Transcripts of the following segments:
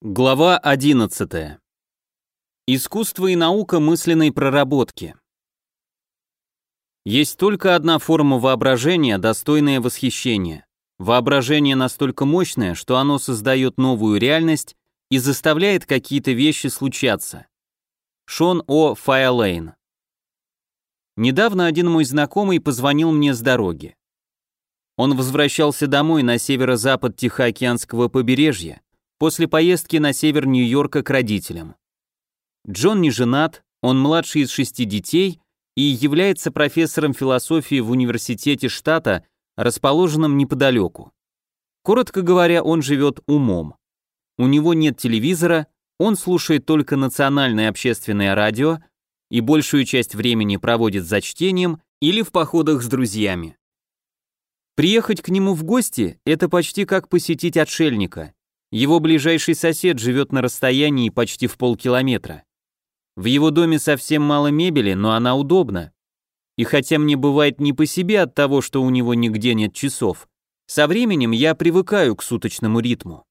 Глава 11. Искусство и наука мысленной проработки. Есть только одна форма воображения, достойная восхищения. Воображение настолько мощное, что оно создает новую реальность и заставляет какие-то вещи случаться. Шон О. Файлейн. Недавно один мой знакомый позвонил мне с дороги. Он возвращался домой на северо-запад Тихоокеанского побережья, после поездки на север Нью-Йорка к родителям. Джон не женат, он младший из шести детей и является профессором философии в университете штата, расположенном неподалеку. Коротко говоря, он живет умом. У него нет телевизора, он слушает только национальное общественное радио и большую часть времени проводит за чтением или в походах с друзьями. Приехать к нему в гости – это почти как посетить отшельника – его ближайший сосед живет на расстоянии почти в полкилометра. В его доме совсем мало мебели, но она удобна. И хотя мне бывает не по себе от того, что у него нигде нет часов, со временем я привыкаю к суточному ритму.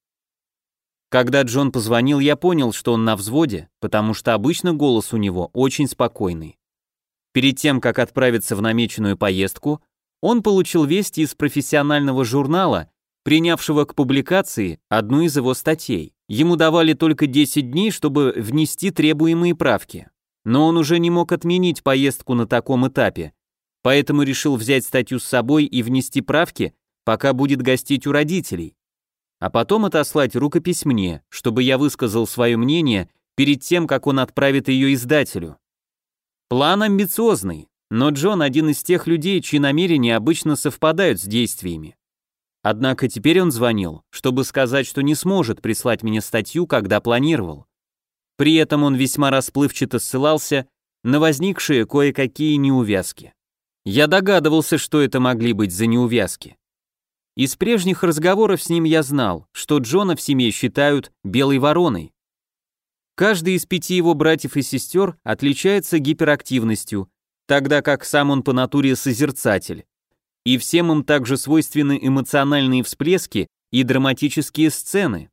Когда Джон позвонил, я понял, что он на взводе, потому что обычно голос у него очень спокойный. Перед тем, как отправиться в намеченную поездку, он получил вести из профессионального журнала, принявшего к публикации одну из его статей. Ему давали только 10 дней, чтобы внести требуемые правки. Но он уже не мог отменить поездку на таком этапе, поэтому решил взять статью с собой и внести правки, пока будет гостить у родителей. А потом отослать рукопись мне, чтобы я высказал свое мнение перед тем, как он отправит ее издателю. План амбициозный, но Джон один из тех людей, чьи намерения обычно совпадают с действиями. Однако теперь он звонил, чтобы сказать, что не сможет прислать мне статью, когда планировал. При этом он весьма расплывчато ссылался на возникшие кое-какие неувязки. Я догадывался, что это могли быть за неувязки. Из прежних разговоров с ним я знал, что Джона в семье считают белой вороной. Каждый из пяти его братьев и сестер отличается гиперактивностью, тогда как сам он по натуре созерцатель и всем им также свойственны эмоциональные всплески и драматические сцены.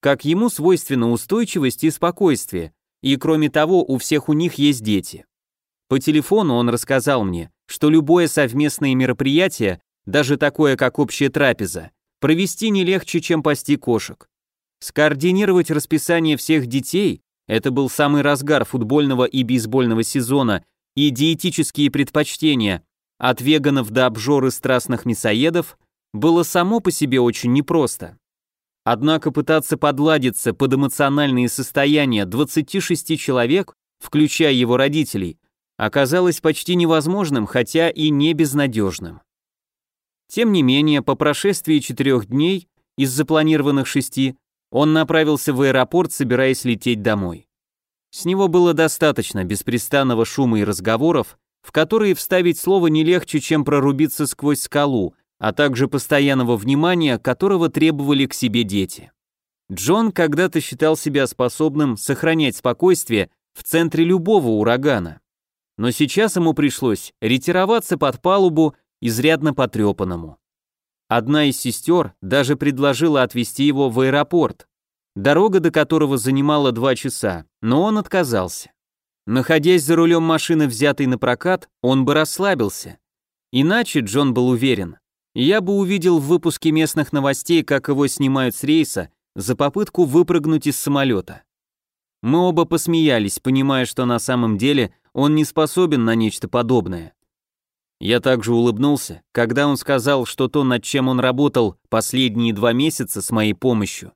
Как ему свойственна устойчивость и спокойствие, и кроме того, у всех у них есть дети. По телефону он рассказал мне, что любое совместное мероприятие, даже такое, как общая трапеза, провести не легче, чем пасти кошек. Скоординировать расписание всех детей – это был самый разгар футбольного и бейсбольного сезона, и диетические предпочтения от веганов до обжоры страстных мясоедов было само по себе очень непросто. Однако пытаться подладиться под эмоциональные состояния 26 человек, включая его родителей, оказалось почти невозможным, хотя и не безнадежным. Тем не менее, по прошествии четырех дней из запланированных шести он направился в аэропорт, собираясь лететь домой. С него было достаточно беспрестанного шума и разговоров, в которые вставить слово не легче, чем прорубиться сквозь скалу, а также постоянного внимания, которого требовали к себе дети. Джон когда-то считал себя способным сохранять спокойствие в центре любого урагана. Но сейчас ему пришлось ретироваться под палубу, изрядно потрепанному. Одна из сестер даже предложила отвезти его в аэропорт, дорога до которого занимала два часа, но он отказался. Находясь за рулем машины, взятой на прокат, он бы расслабился. Иначе, Джон был уверен, я бы увидел в выпуске местных новостей, как его снимают с рейса за попытку выпрыгнуть из самолета. Мы оба посмеялись, понимая, что на самом деле он не способен на нечто подобное. Я также улыбнулся, когда он сказал, что то, над чем он работал последние два месяца с моей помощью,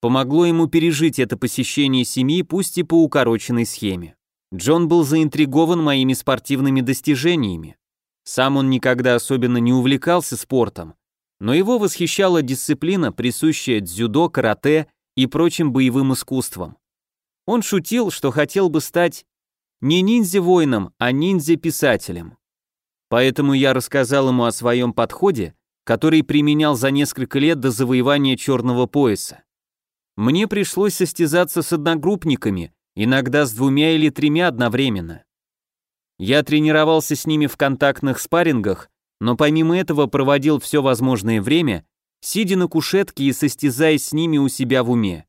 помогло ему пережить это посещение семьи, пусть и по укороченной схеме. Джон был заинтригован моими спортивными достижениями. Сам он никогда особенно не увлекался спортом, но его восхищала дисциплина, присущая дзюдо, карате и прочим боевым искусствам. Он шутил, что хотел бы стать не ниндзя-воином, а ниндзя-писателем. Поэтому я рассказал ему о своем подходе, который применял за несколько лет до завоевания черного пояса. Мне пришлось состязаться с одногруппниками, иногда с двумя или тремя одновременно. Я тренировался с ними в контактных спаррингах, но помимо этого проводил все возможное время, сидя на кушетке и состязаясь с ними у себя в уме.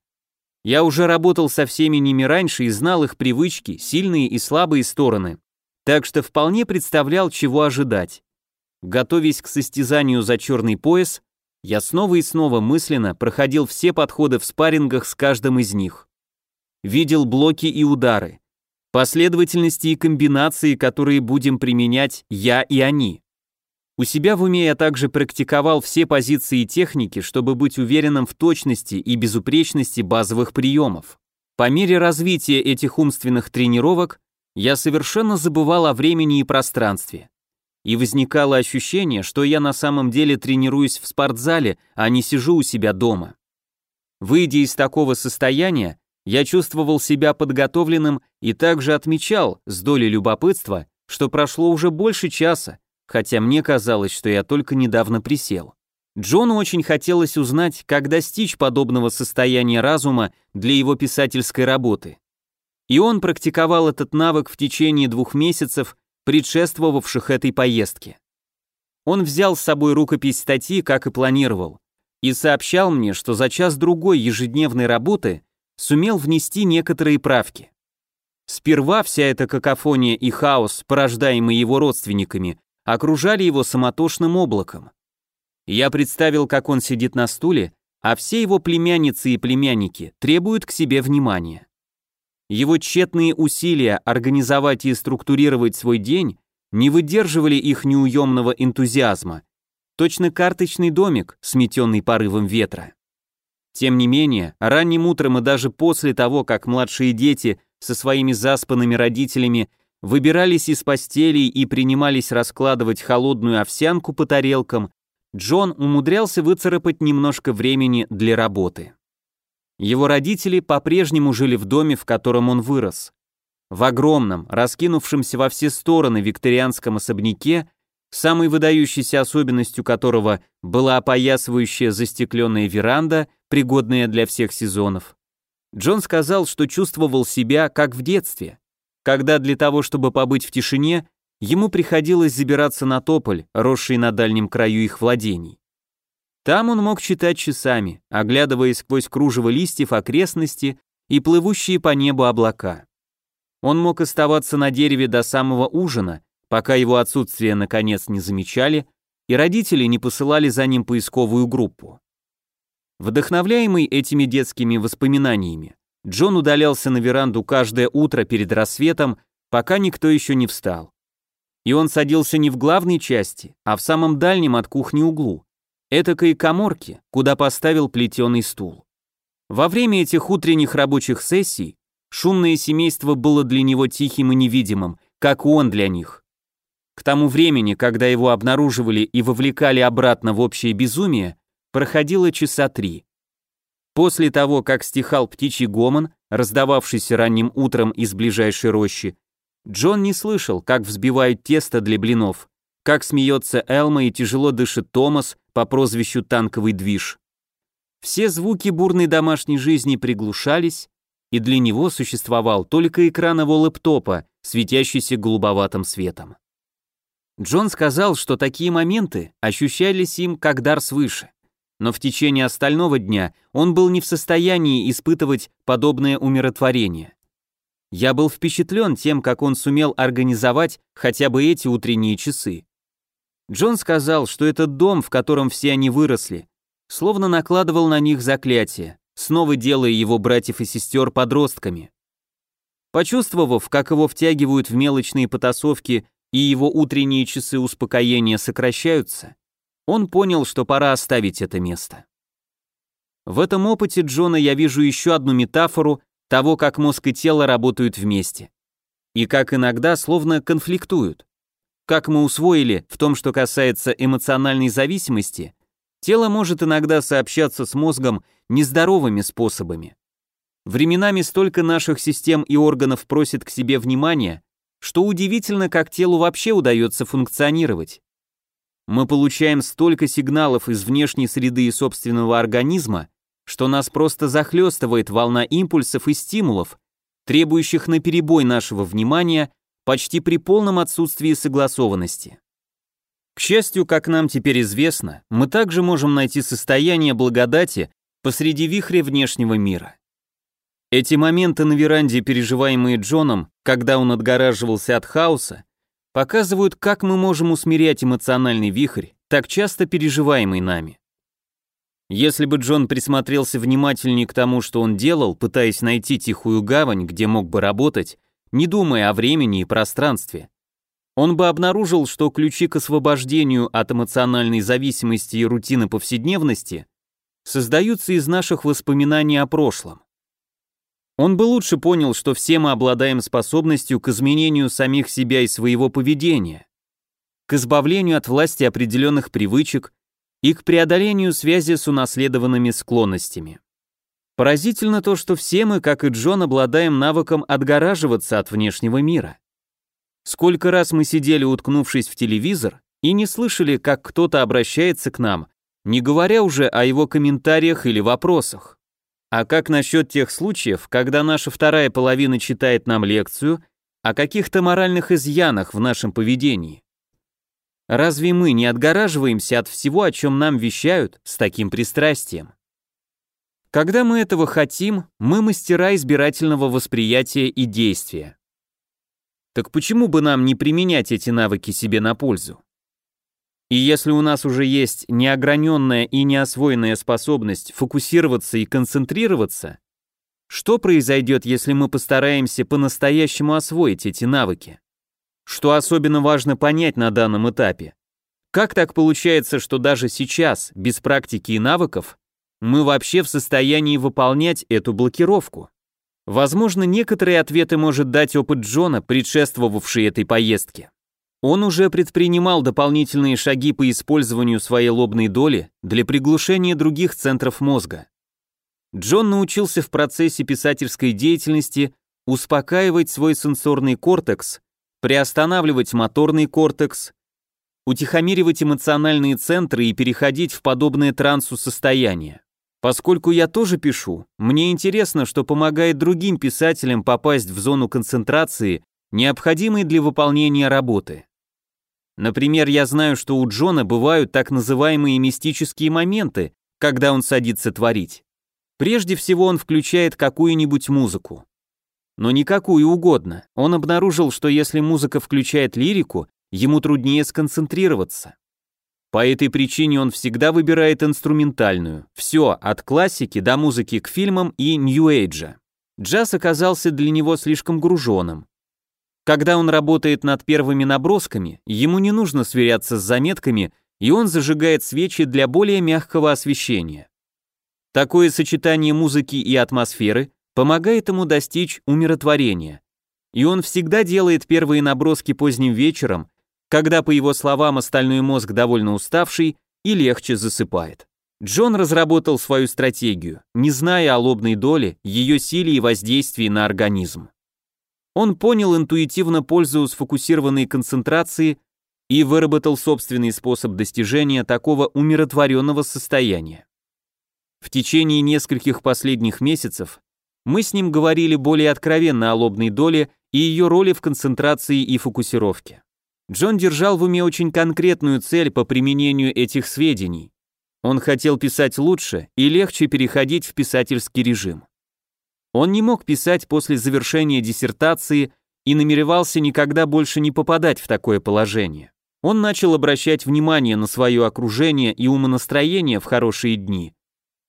Я уже работал со всеми ними раньше и знал их привычки, сильные и слабые стороны, так что вполне представлял, чего ожидать. Готовясь к состязанию за черный пояс, я снова и снова мысленно проходил все подходы в спаррингах с каждым из них видел блоки и удары, последовательности и комбинации, которые будем применять я и они. У себя в уме я также практиковал все позиции и техники, чтобы быть уверенным в точности и безупречности базовых приемов. По мере развития этих умственных тренировок я совершенно забывал о времени и пространстве. И возникало ощущение, что я на самом деле тренируюсь в спортзале, а не сижу у себя дома. Выйдя из такого состояния, я чувствовал себя подготовленным и также отмечал с долей любопытства, что прошло уже больше часа, хотя мне казалось, что я только недавно присел. Джону очень хотелось узнать, как достичь подобного состояния разума для его писательской работы. И он практиковал этот навык в течение двух месяцев, предшествовавших этой поездке. Он взял с собой рукопись статьи, как и планировал, и сообщал мне, что за час-другой ежедневной работы сумел внести некоторые правки. Сперва вся эта какофония и хаос, порождаемый его родственниками, окружали его самотошным облаком. Я представил, как он сидит на стуле, а все его племянницы и племянники требуют к себе внимания. Его тщетные усилия организовать и структурировать свой день не выдерживали их неуемного энтузиазма, точно карточный домик, сметенный порывом ветра. Тем не менее, ранним утром и даже после того, как младшие дети со своими заспанными родителями выбирались из постелей и принимались раскладывать холодную овсянку по тарелкам, Джон умудрялся выцарапать немножко времени для работы. Его родители по-прежнему жили в доме, в котором он вырос. В огромном, раскинувшемся во все стороны викторианском особняке, самой выдающейся особенностью которого была опоясывающая застекленная веранда – пригодная для всех сезонов. Джон сказал, что чувствовал себя как в детстве, когда для того, чтобы побыть в тишине, ему приходилось забираться на тополь, росший на дальнем краю их владений. Там он мог читать часами, оглядывая сквозь кружево листьев окрестности и плывущие по небу облака. Он мог оставаться на дереве до самого ужина, пока его отсутствие наконец не замечали, и родители не посылали за ним поисковую группу. Вдохновляемый этими детскими воспоминаниями, Джон удалялся на веранду каждое утро перед рассветом, пока никто еще не встал. И он садился не в главной части, а в самом дальнем от кухни углу, этакой коморке, куда поставил плетеный стул. Во время этих утренних рабочих сессий шумное семейство было для него тихим и невидимым, как он для них. К тому времени, когда его обнаруживали и вовлекали обратно в общее безумие, Проходило часа три. После того, как стихал птичий гомон, раздававшийся ранним утром из ближайшей рощи, Джон не слышал, как взбивают тесто для блинов, как смеется Элма и тяжело дышит Томас по прозвищу «Танковый движ». Все звуки бурной домашней жизни приглушались, и для него существовал только экран его лэптопа, светящийся голубоватым светом. Джон сказал, что такие моменты ощущались им как дар свыше но в течение остального дня он был не в состоянии испытывать подобное умиротворение. Я был впечатлен тем, как он сумел организовать хотя бы эти утренние часы. Джон сказал, что этот дом, в котором все они выросли, словно накладывал на них заклятие, снова делая его братьев и сестер подростками. Почувствовав, как его втягивают в мелочные потасовки и его утренние часы успокоения сокращаются, он понял, что пора оставить это место. В этом опыте Джона я вижу еще одну метафору того, как мозг и тело работают вместе. И как иногда словно конфликтуют. Как мы усвоили, в том, что касается эмоциональной зависимости, тело может иногда сообщаться с мозгом нездоровыми способами. Временами столько наших систем и органов просит к себе внимания, что удивительно, как телу вообще удается функционировать. Мы получаем столько сигналов из внешней среды и собственного организма, что нас просто захлестывает волна импульсов и стимулов, требующих наперебой нашего внимания почти при полном отсутствии согласованности. К счастью, как нам теперь известно, мы также можем найти состояние благодати посреди вихря внешнего мира. Эти моменты на веранде, переживаемые Джоном, когда он отгораживался от хаоса, показывают, как мы можем усмирять эмоциональный вихрь, так часто переживаемый нами. Если бы Джон присмотрелся внимательнее к тому, что он делал, пытаясь найти тихую гавань, где мог бы работать, не думая о времени и пространстве, он бы обнаружил, что ключи к освобождению от эмоциональной зависимости и рутины повседневности создаются из наших воспоминаний о прошлом. Он бы лучше понял, что все мы обладаем способностью к изменению самих себя и своего поведения, к избавлению от власти определенных привычек и к преодолению связи с унаследованными склонностями. Поразительно то, что все мы, как и Джон, обладаем навыком отгораживаться от внешнего мира. Сколько раз мы сидели, уткнувшись в телевизор, и не слышали, как кто-то обращается к нам, не говоря уже о его комментариях или вопросах. А как насчет тех случаев, когда наша вторая половина читает нам лекцию о каких-то моральных изъянах в нашем поведении? Разве мы не отгораживаемся от всего, о чем нам вещают, с таким пристрастием? Когда мы этого хотим, мы мастера избирательного восприятия и действия. Так почему бы нам не применять эти навыки себе на пользу? И если у нас уже есть неограненная и неосвоенная способность фокусироваться и концентрироваться, что произойдет, если мы постараемся по-настоящему освоить эти навыки? Что особенно важно понять на данном этапе? Как так получается, что даже сейчас, без практики и навыков, мы вообще в состоянии выполнять эту блокировку? Возможно, некоторые ответы может дать опыт Джона, предшествовавший этой поездке. Он уже предпринимал дополнительные шаги по использованию своей лобной доли для приглушения других центров мозга. Джон научился в процессе писательской деятельности успокаивать свой сенсорный кортекс, приостанавливать моторный кортекс, утихомиривать эмоциональные центры и переходить в подобное трансу состояние. Поскольку я тоже пишу, мне интересно, что помогает другим писателям попасть в зону концентрации, необходимой для выполнения работы. Например, я знаю, что у Джона бывают так называемые мистические моменты, когда он садится творить. Прежде всего он включает какую-нибудь музыку. Но никакую угодно. Он обнаружил, что если музыка включает лирику, ему труднее сконцентрироваться. По этой причине он всегда выбирает инструментальную. Все, от классики до музыки к фильмам и нью-эйджа. Джаз оказался для него слишком груженным. Когда он работает над первыми набросками, ему не нужно сверяться с заметками, и он зажигает свечи для более мягкого освещения. Такое сочетание музыки и атмосферы помогает ему достичь умиротворения. И он всегда делает первые наброски поздним вечером, когда, по его словам, остальной мозг довольно уставший и легче засыпает. Джон разработал свою стратегию, не зная о лобной доле, ее силе и воздействии на организм. Он понял интуитивно пользу сфокусированной концентрации и выработал собственный способ достижения такого умиротворенного состояния. В течение нескольких последних месяцев мы с ним говорили более откровенно о лобной доле и ее роли в концентрации и фокусировке. Джон держал в уме очень конкретную цель по применению этих сведений. Он хотел писать лучше и легче переходить в писательский режим. Он не мог писать после завершения диссертации и намеревался никогда больше не попадать в такое положение. Он начал обращать внимание на свое окружение и умонастроение в хорошие дни,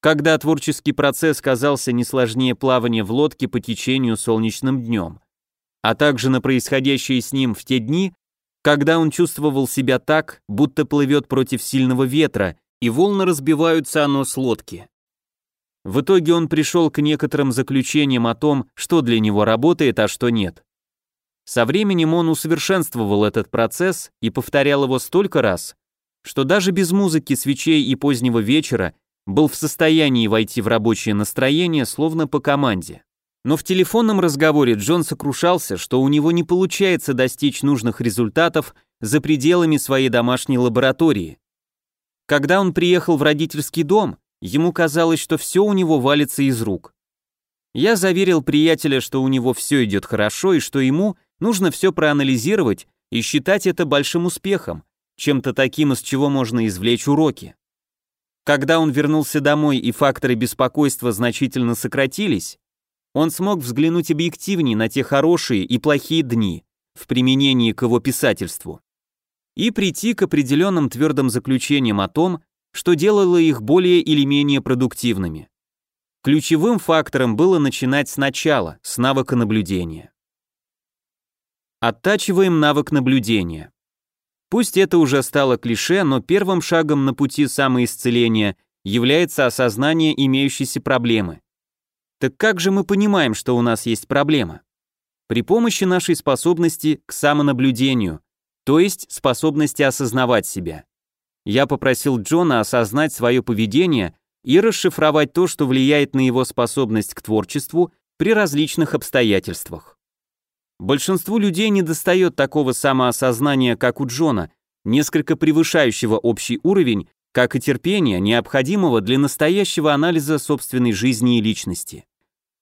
когда творческий процесс казался не сложнее плавания в лодке по течению солнечным днем, а также на происходящее с ним в те дни, когда он чувствовал себя так, будто плывет против сильного ветра, и волны разбиваются оно с лодки. В итоге он пришел к некоторым заключениям о том, что для него работает, а что нет. Со временем он усовершенствовал этот процесс и повторял его столько раз, что даже без музыки, свечей и позднего вечера был в состоянии войти в рабочее настроение, словно по команде. Но в телефонном разговоре Джон сокрушался, что у него не получается достичь нужных результатов за пределами своей домашней лаборатории. Когда он приехал в родительский дом, Ему казалось, что все у него валится из рук. Я заверил приятеля, что у него все идет хорошо и что ему нужно все проанализировать и считать это большим успехом, чем-то таким, из чего можно извлечь уроки. Когда он вернулся домой и факторы беспокойства значительно сократились, он смог взглянуть объективнее на те хорошие и плохие дни в применении к его писательству и прийти к определенным твердым заключениям о том, что делало их более или менее продуктивными. Ключевым фактором было начинать сначала, с навыка наблюдения. Оттачиваем навык наблюдения. Пусть это уже стало клише, но первым шагом на пути самоисцеления является осознание имеющейся проблемы. Так как же мы понимаем, что у нас есть проблема? При помощи нашей способности к самонаблюдению, то есть способности осознавать себя я попросил Джона осознать свое поведение и расшифровать то, что влияет на его способность к творчеству при различных обстоятельствах. Большинству людей недостает такого самоосознания, как у Джона, несколько превышающего общий уровень, как и терпения, необходимого для настоящего анализа собственной жизни и личности.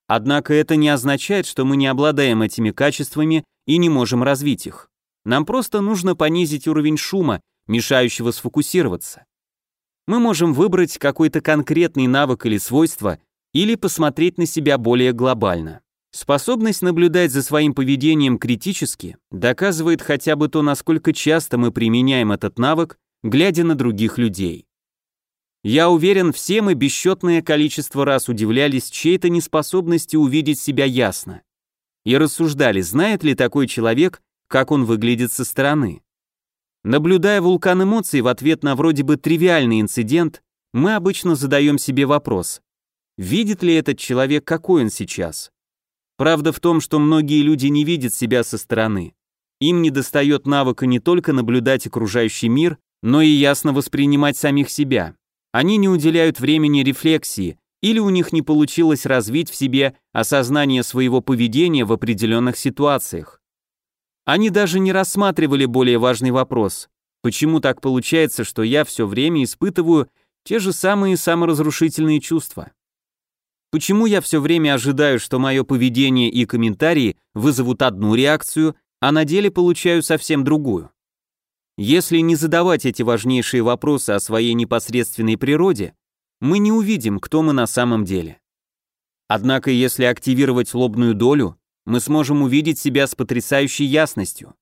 Однако это не означает, что мы не обладаем этими качествами и не можем развить их. Нам просто нужно понизить уровень шума, мешающего сфокусироваться. Мы можем выбрать какой-то конкретный навык или свойство или посмотреть на себя более глобально. Способность наблюдать за своим поведением критически доказывает хотя бы то, насколько часто мы применяем этот навык, глядя на других людей. Я уверен, все мы бесчетное количество раз удивлялись чьей-то неспособности увидеть себя ясно и рассуждали, знает ли такой человек, как он выглядит со стороны. Наблюдая вулкан эмоций в ответ на вроде бы тривиальный инцидент, мы обычно задаем себе вопрос, видит ли этот человек, какой он сейчас. Правда в том, что многие люди не видят себя со стороны. Им недостает навыка не только наблюдать окружающий мир, но и ясно воспринимать самих себя. Они не уделяют времени рефлексии, или у них не получилось развить в себе осознание своего поведения в определенных ситуациях. Они даже не рассматривали более важный вопрос. Почему так получается, что я все время испытываю те же самые саморазрушительные чувства? Почему я все время ожидаю, что мое поведение и комментарии вызовут одну реакцию, а на деле получаю совсем другую? Если не задавать эти важнейшие вопросы о своей непосредственной природе, мы не увидим, кто мы на самом деле. Однако если активировать лобную долю, мы сможем увидеть себя с потрясающей ясностью.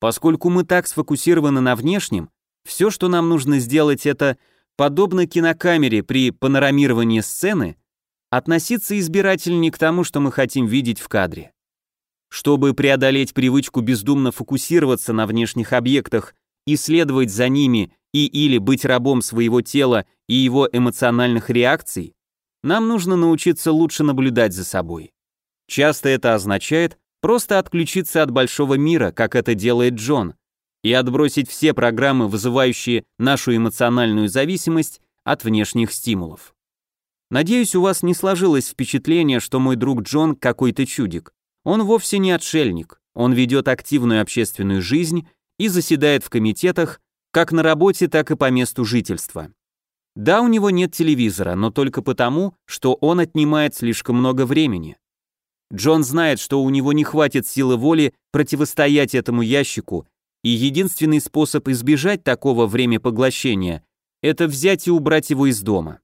Поскольку мы так сфокусированы на внешнем, все, что нам нужно сделать, это, подобно кинокамере при панорамировании сцены, относиться избирательнее к тому, что мы хотим видеть в кадре. Чтобы преодолеть привычку бездумно фокусироваться на внешних объектах и следовать за ними и или быть рабом своего тела и его эмоциональных реакций, нам нужно научиться лучше наблюдать за собой. Часто это означает просто отключиться от большого мира, как это делает Джон, и отбросить все программы, вызывающие нашу эмоциональную зависимость от внешних стимулов. Надеюсь, у вас не сложилось впечатление, что мой друг Джон какой-то чудик. Он вовсе не отшельник, он ведет активную общественную жизнь и заседает в комитетах как на работе, так и по месту жительства. Да, у него нет телевизора, но только потому, что он отнимает слишком много времени. Джон знает, что у него не хватит силы воли противостоять этому ящику, и единственный способ избежать такого времяпоглощения – это взять и убрать его из дома.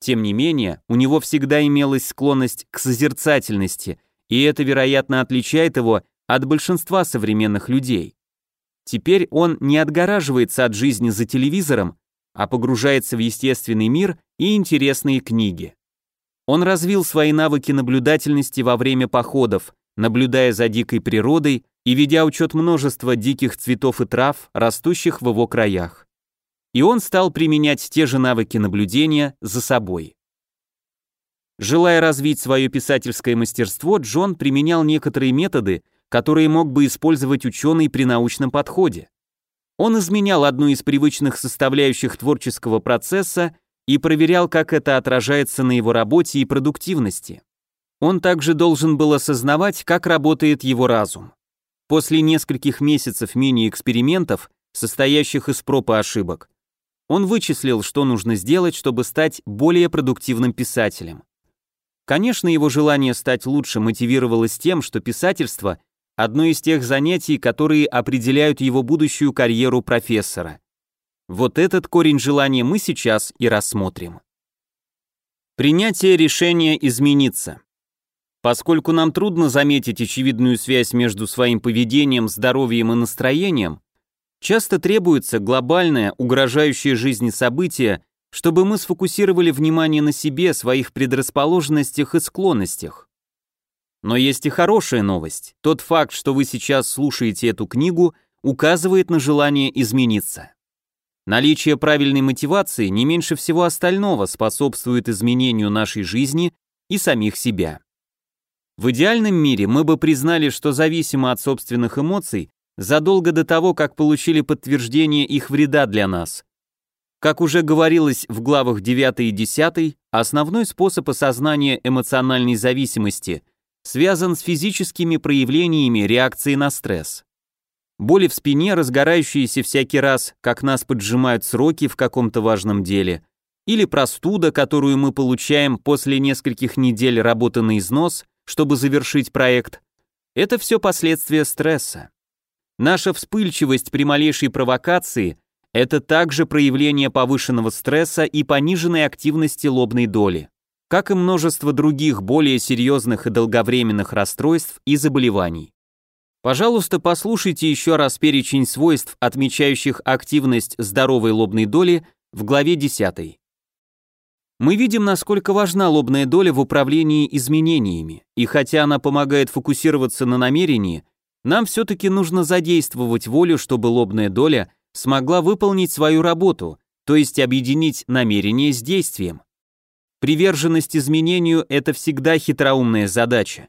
Тем не менее, у него всегда имелась склонность к созерцательности, и это, вероятно, отличает его от большинства современных людей. Теперь он не отгораживается от жизни за телевизором, а погружается в естественный мир и интересные книги. Он развил свои навыки наблюдательности во время походов, наблюдая за дикой природой и ведя учет множества диких цветов и трав, растущих в его краях. И он стал применять те же навыки наблюдения за собой. Желая развить свое писательское мастерство, Джон применял некоторые методы, которые мог бы использовать ученый при научном подходе. Он изменял одну из привычных составляющих творческого процесса и проверял, как это отражается на его работе и продуктивности. Он также должен был осознавать, как работает его разум. После нескольких месяцев мини-экспериментов, состоящих из проб и ошибок, он вычислил, что нужно сделать, чтобы стать более продуктивным писателем. Конечно, его желание стать лучше мотивировалось тем, что писательство – одно из тех занятий, которые определяют его будущую карьеру профессора. Вот этот корень желания мы сейчас и рассмотрим. Принятие решения измениться. Поскольку нам трудно заметить очевидную связь между своим поведением, здоровьем и настроением, часто требуется глобальное, угрожающее жизни событие, чтобы мы сфокусировали внимание на себе, своих предрасположенностях и склонностях. Но есть и хорошая новость. Тот факт, что вы сейчас слушаете эту книгу, указывает на желание измениться. Наличие правильной мотивации не меньше всего остального способствует изменению нашей жизни и самих себя. В идеальном мире мы бы признали, что зависимо от собственных эмоций, задолго до того, как получили подтверждение их вреда для нас. Как уже говорилось в главах 9 и 10, основной способ осознания эмоциональной зависимости связан с физическими проявлениями реакции на стресс боли в спине, разгорающиеся всякий раз, как нас поджимают сроки в каком-то важном деле, или простуда, которую мы получаем после нескольких недель работы на износ, чтобы завершить проект. Это все последствия стресса. Наша вспыльчивость при малейшей провокации – это также проявление повышенного стресса и пониженной активности лобной доли, как и множество других более серьезных и долговременных расстройств и заболеваний. Пожалуйста, послушайте еще раз перечень свойств, отмечающих активность здоровой лобной доли в главе 10. Мы видим, насколько важна лобная доля в управлении изменениями, и хотя она помогает фокусироваться на намерении, нам все-таки нужно задействовать волю, чтобы лобная доля смогла выполнить свою работу, то есть объединить намерение с действием. Приверженность изменению – это всегда хитроумная задача.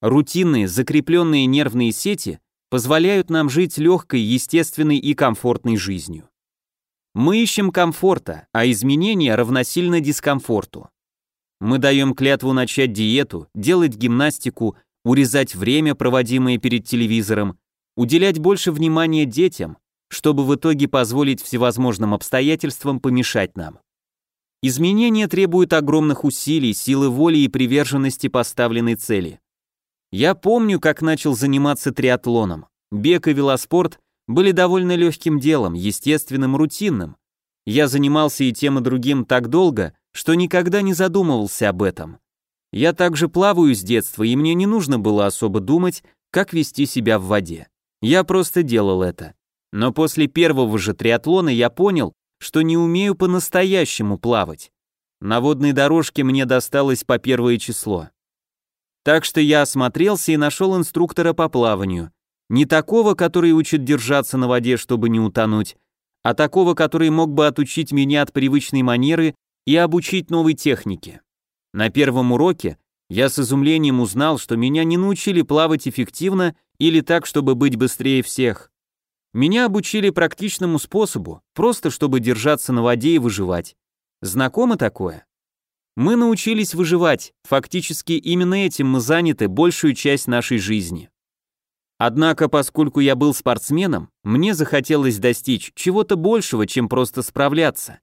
Рутинные, закрепленные нервные сети позволяют нам жить легкой, естественной и комфортной жизнью. Мы ищем комфорта, а изменения равносильно дискомфорту. Мы даем клятву начать диету, делать гимнастику, урезать время, проводимое перед телевизором, уделять больше внимания детям, чтобы в итоге позволить всевозможным обстоятельствам помешать нам. Изменения требуют огромных усилий, силы воли и приверженности поставленной цели. Я помню, как начал заниматься триатлоном. Бег и велоспорт были довольно легким делом, естественным, рутинным. Я занимался и тем, и другим так долго, что никогда не задумывался об этом. Я также плаваю с детства, и мне не нужно было особо думать, как вести себя в воде. Я просто делал это. Но после первого же триатлона я понял, что не умею по-настоящему плавать. На водной дорожке мне досталось по первое число. Так что я осмотрелся и нашел инструктора по плаванию. Не такого, который учит держаться на воде, чтобы не утонуть, а такого, который мог бы отучить меня от привычной манеры и обучить новой технике. На первом уроке я с изумлением узнал, что меня не научили плавать эффективно или так, чтобы быть быстрее всех. Меня обучили практичному способу, просто чтобы держаться на воде и выживать. Знакомо такое? Мы научились выживать, фактически именно этим мы заняты большую часть нашей жизни. Однако, поскольку я был спортсменом, мне захотелось достичь чего-то большего, чем просто справляться.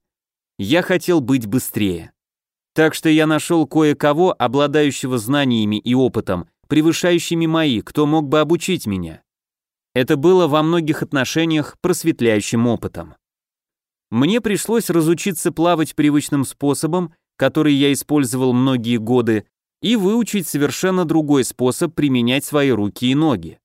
Я хотел быть быстрее. Так что я нашел кое-кого, обладающего знаниями и опытом, превышающими мои, кто мог бы обучить меня. Это было во многих отношениях просветляющим опытом. Мне пришлось разучиться плавать привычным способом который я использовал многие годы, и выучить совершенно другой способ применять свои руки и ноги.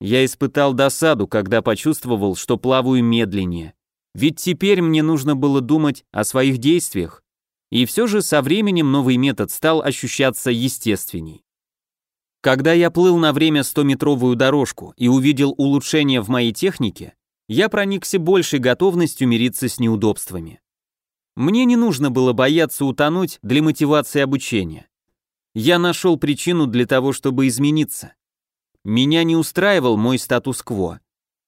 Я испытал досаду, когда почувствовал, что плаваю медленнее. Ведь теперь мне нужно было думать о своих действиях. И все же со временем новый метод стал ощущаться естественней. Когда я плыл на время 100-метровую дорожку и увидел улучшение в моей технике, я проникся большей готовностью мириться с неудобствами. Мне не нужно было бояться утонуть для мотивации обучения. Я нашел причину для того, чтобы измениться. Меня не устраивал мой статус-кво.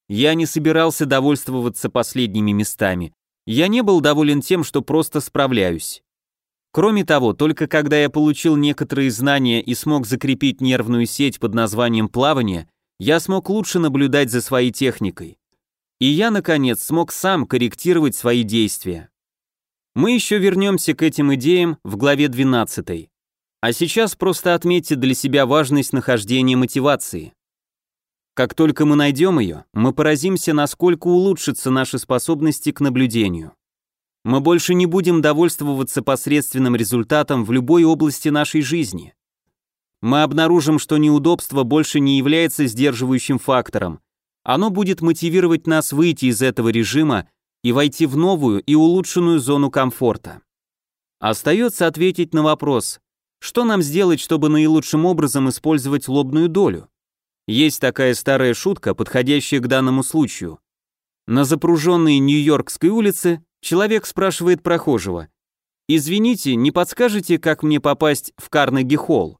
Я не собирался довольствоваться последними местами. Я не был доволен тем, что просто справляюсь. Кроме того, только когда я получил некоторые знания и смог закрепить нервную сеть под названием плавание, я смог лучше наблюдать за своей техникой. И я, наконец, смог сам корректировать свои действия. Мы еще вернемся к этим идеям в главе 12. А сейчас просто отметьте для себя важность нахождения мотивации. Как только мы найдем ее, мы поразимся, насколько улучшатся наши способности к наблюдению. Мы больше не будем довольствоваться посредственным результатом в любой области нашей жизни. Мы обнаружим, что неудобство больше не является сдерживающим фактором. Оно будет мотивировать нас выйти из этого режима и войти в новую и улучшенную зону комфорта. Остается ответить на вопрос, что нам сделать, чтобы наилучшим образом использовать лобную долю? Есть такая старая шутка, подходящая к данному случаю. На запруженной Нью-Йоркской улице человек спрашивает прохожего, «Извините, не подскажете, как мне попасть в Карнеги-холл?»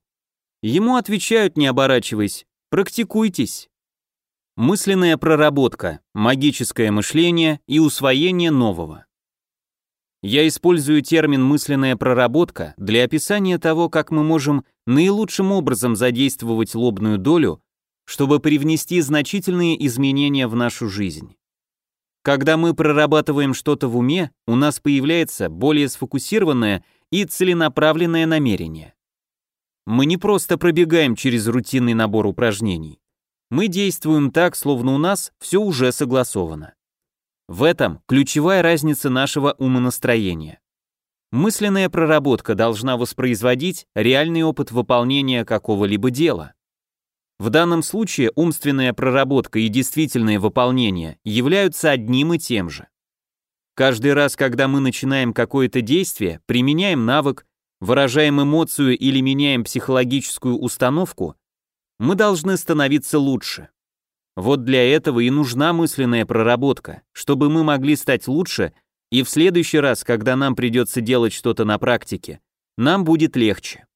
Ему отвечают, не оборачиваясь, «Практикуйтесь». Мысленная проработка, магическое мышление и усвоение нового. Я использую термин «мысленная проработка» для описания того, как мы можем наилучшим образом задействовать лобную долю, чтобы привнести значительные изменения в нашу жизнь. Когда мы прорабатываем что-то в уме, у нас появляется более сфокусированное и целенаправленное намерение. Мы не просто пробегаем через рутинный набор упражнений мы действуем так, словно у нас все уже согласовано. В этом ключевая разница нашего умонастроения. Мысленная проработка должна воспроизводить реальный опыт выполнения какого-либо дела. В данном случае умственная проработка и действительное выполнение являются одним и тем же. Каждый раз, когда мы начинаем какое-то действие, применяем навык, выражаем эмоцию или меняем психологическую установку, мы должны становиться лучше. Вот для этого и нужна мысленная проработка, чтобы мы могли стать лучше, и в следующий раз, когда нам придется делать что-то на практике, нам будет легче.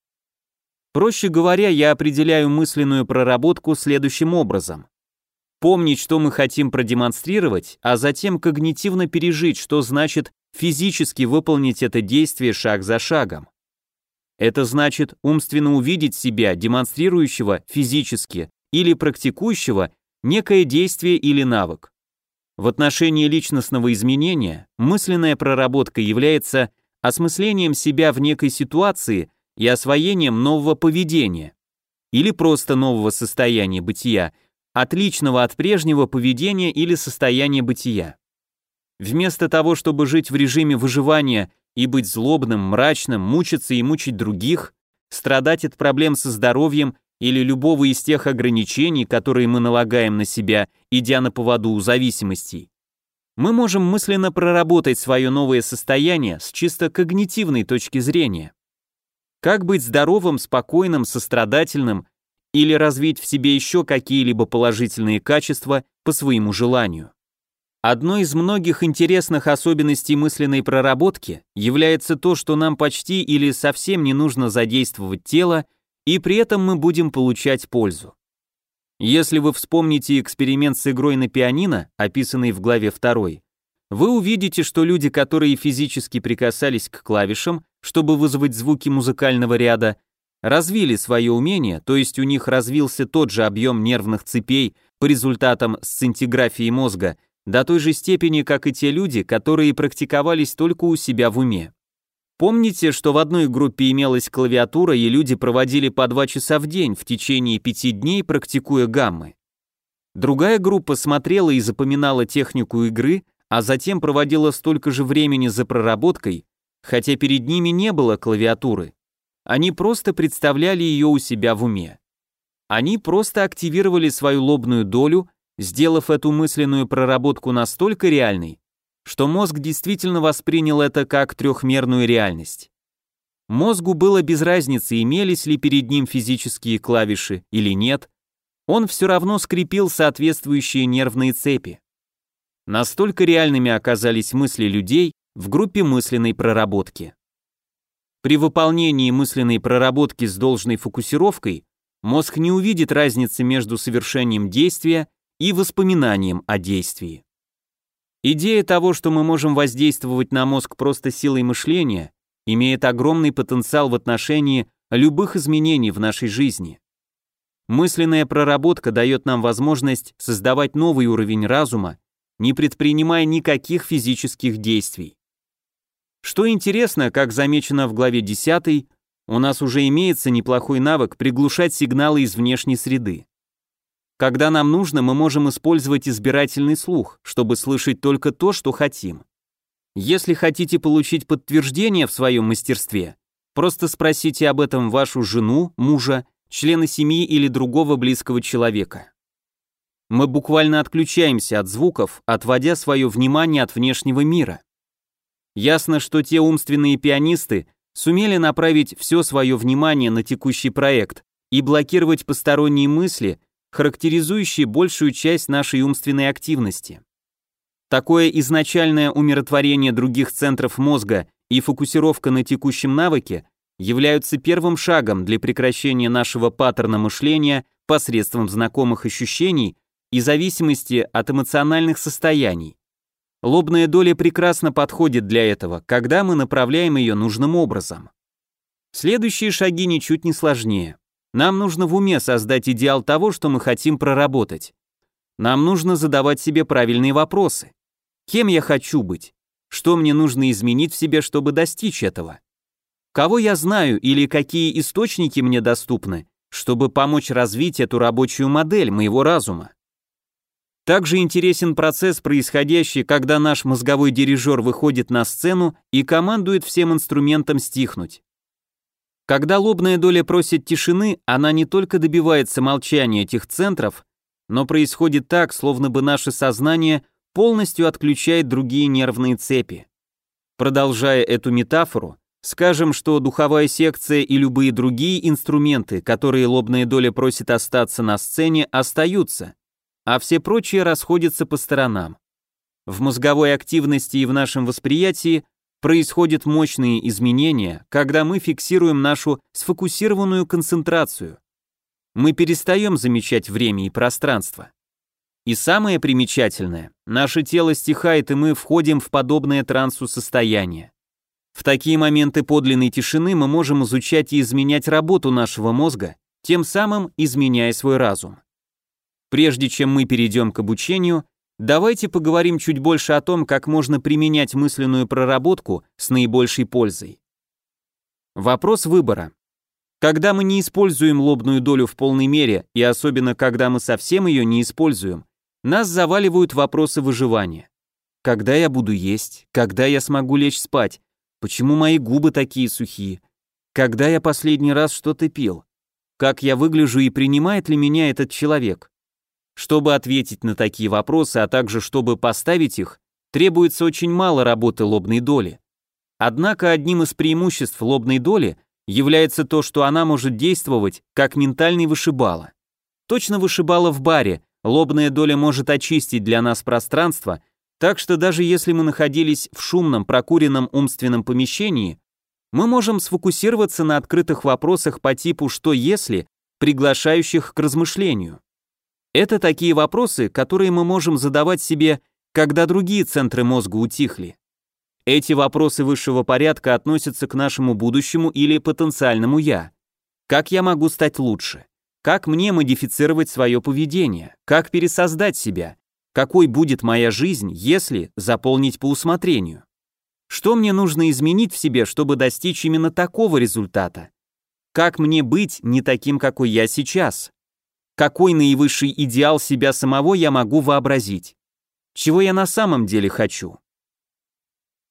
Проще говоря, я определяю мысленную проработку следующим образом. Помнить, что мы хотим продемонстрировать, а затем когнитивно пережить, что значит физически выполнить это действие шаг за шагом. Это значит умственно увидеть себя, демонстрирующего физически или практикующего некое действие или навык. В отношении личностного изменения мысленная проработка является осмыслением себя в некой ситуации и освоением нового поведения или просто нового состояния бытия, отличного от прежнего поведения или состояния бытия. Вместо того, чтобы жить в режиме выживания и быть злобным, мрачным, мучиться и мучить других, страдать от проблем со здоровьем или любого из тех ограничений, которые мы налагаем на себя, идя на поводу у зависимостей. Мы можем мысленно проработать свое новое состояние с чисто когнитивной точки зрения. Как быть здоровым, спокойным, сострадательным или развить в себе еще какие-либо положительные качества по своему желанию. Одной из многих интересных особенностей мысленной проработки является то, что нам почти или совсем не нужно задействовать тело, и при этом мы будем получать пользу. Если вы вспомните эксперимент с игрой на пианино, описанный в главе 2, вы увидите, что люди, которые физически прикасались к клавишам, чтобы вызвать звуки музыкального ряда, развили свое умение, то есть у них развился тот же объем нервных цепей по результатам сцинтиграфии мозга, до той же степени, как и те люди, которые практиковались только у себя в уме. Помните, что в одной группе имелась клавиатура, и люди проводили по два часа в день в течение пяти дней, практикуя гаммы? Другая группа смотрела и запоминала технику игры, а затем проводила столько же времени за проработкой, хотя перед ними не было клавиатуры. Они просто представляли ее у себя в уме. Они просто активировали свою лобную долю сделав эту мысленную проработку настолько реальной, что мозг действительно воспринял это как трехмерную реальность. Мозгу было без разницы, имелись ли перед ним физические клавиши или нет, он все равно скрепил соответствующие нервные цепи. Настолько реальными оказались мысли людей в группе мысленной проработки. При выполнении мысленной проработки с должной фокусировкой мозг не увидит разницы между совершением действия и воспоминанием о действии. Идея того, что мы можем воздействовать на мозг просто силой мышления, имеет огромный потенциал в отношении любых изменений в нашей жизни. Мысленная проработка дает нам возможность создавать новый уровень разума, не предпринимая никаких физических действий. Что интересно, как замечено в главе 10, у нас уже имеется неплохой навык приглушать сигналы из внешней среды. Когда нам нужно, мы можем использовать избирательный слух, чтобы слышать только то, что хотим. Если хотите получить подтверждение в своем мастерстве, просто спросите об этом вашу жену, мужа, члена семьи или другого близкого человека. Мы буквально отключаемся от звуков, отводя свое внимание от внешнего мира. Ясно, что те умственные пианисты сумели направить все свое внимание на текущий проект и блокировать посторонние мысли, характеризующие большую часть нашей умственной активности. Такое изначальное умиротворение других центров мозга и фокусировка на текущем навыке являются первым шагом для прекращения нашего паттерна мышления посредством знакомых ощущений и зависимости от эмоциональных состояний. Лобная доля прекрасно подходит для этого, когда мы направляем ее нужным образом. Следующие шаги ничуть не сложнее. Нам нужно в уме создать идеал того, что мы хотим проработать. Нам нужно задавать себе правильные вопросы. Кем я хочу быть? Что мне нужно изменить в себе, чтобы достичь этого? Кого я знаю или какие источники мне доступны, чтобы помочь развить эту рабочую модель моего разума? Также интересен процесс, происходящий, когда наш мозговой дирижер выходит на сцену и командует всем инструментам стихнуть. Когда лобная доля просит тишины, она не только добивается молчания этих центров, но происходит так, словно бы наше сознание полностью отключает другие нервные цепи. Продолжая эту метафору, скажем, что духовая секция и любые другие инструменты, которые лобная доля просит остаться на сцене, остаются, а все прочие расходятся по сторонам. В мозговой активности и в нашем восприятии происходят мощные изменения, когда мы фиксируем нашу сфокусированную концентрацию. Мы перестаем замечать время и пространство. И самое примечательное, наше тело стихает, и мы входим в подобное трансу состояние. В такие моменты подлинной тишины мы можем изучать и изменять работу нашего мозга, тем самым изменяя свой разум. Прежде чем мы перейдем к обучению, Давайте поговорим чуть больше о том, как можно применять мысленную проработку с наибольшей пользой. Вопрос выбора. Когда мы не используем лобную долю в полной мере, и особенно когда мы совсем ее не используем, нас заваливают вопросы выживания. Когда я буду есть? Когда я смогу лечь спать? Почему мои губы такие сухие? Когда я последний раз что-то пил? Как я выгляжу и принимает ли меня этот человек? Чтобы ответить на такие вопросы, а также чтобы поставить их, требуется очень мало работы лобной доли. Однако одним из преимуществ лобной доли является то, что она может действовать как ментальный вышибала. Точно вышибала в баре, лобная доля может очистить для нас пространство, так что даже если мы находились в шумном, прокуренном умственном помещении, мы можем сфокусироваться на открытых вопросах по типу «что если», приглашающих к размышлению. Это такие вопросы, которые мы можем задавать себе, когда другие центры мозга утихли. Эти вопросы высшего порядка относятся к нашему будущему или потенциальному «я». Как я могу стать лучше? Как мне модифицировать свое поведение? Как пересоздать себя? Какой будет моя жизнь, если заполнить по усмотрению? Что мне нужно изменить в себе, чтобы достичь именно такого результата? Как мне быть не таким, какой я сейчас? какой наивысший идеал себя самого я могу вообразить, чего я на самом деле хочу.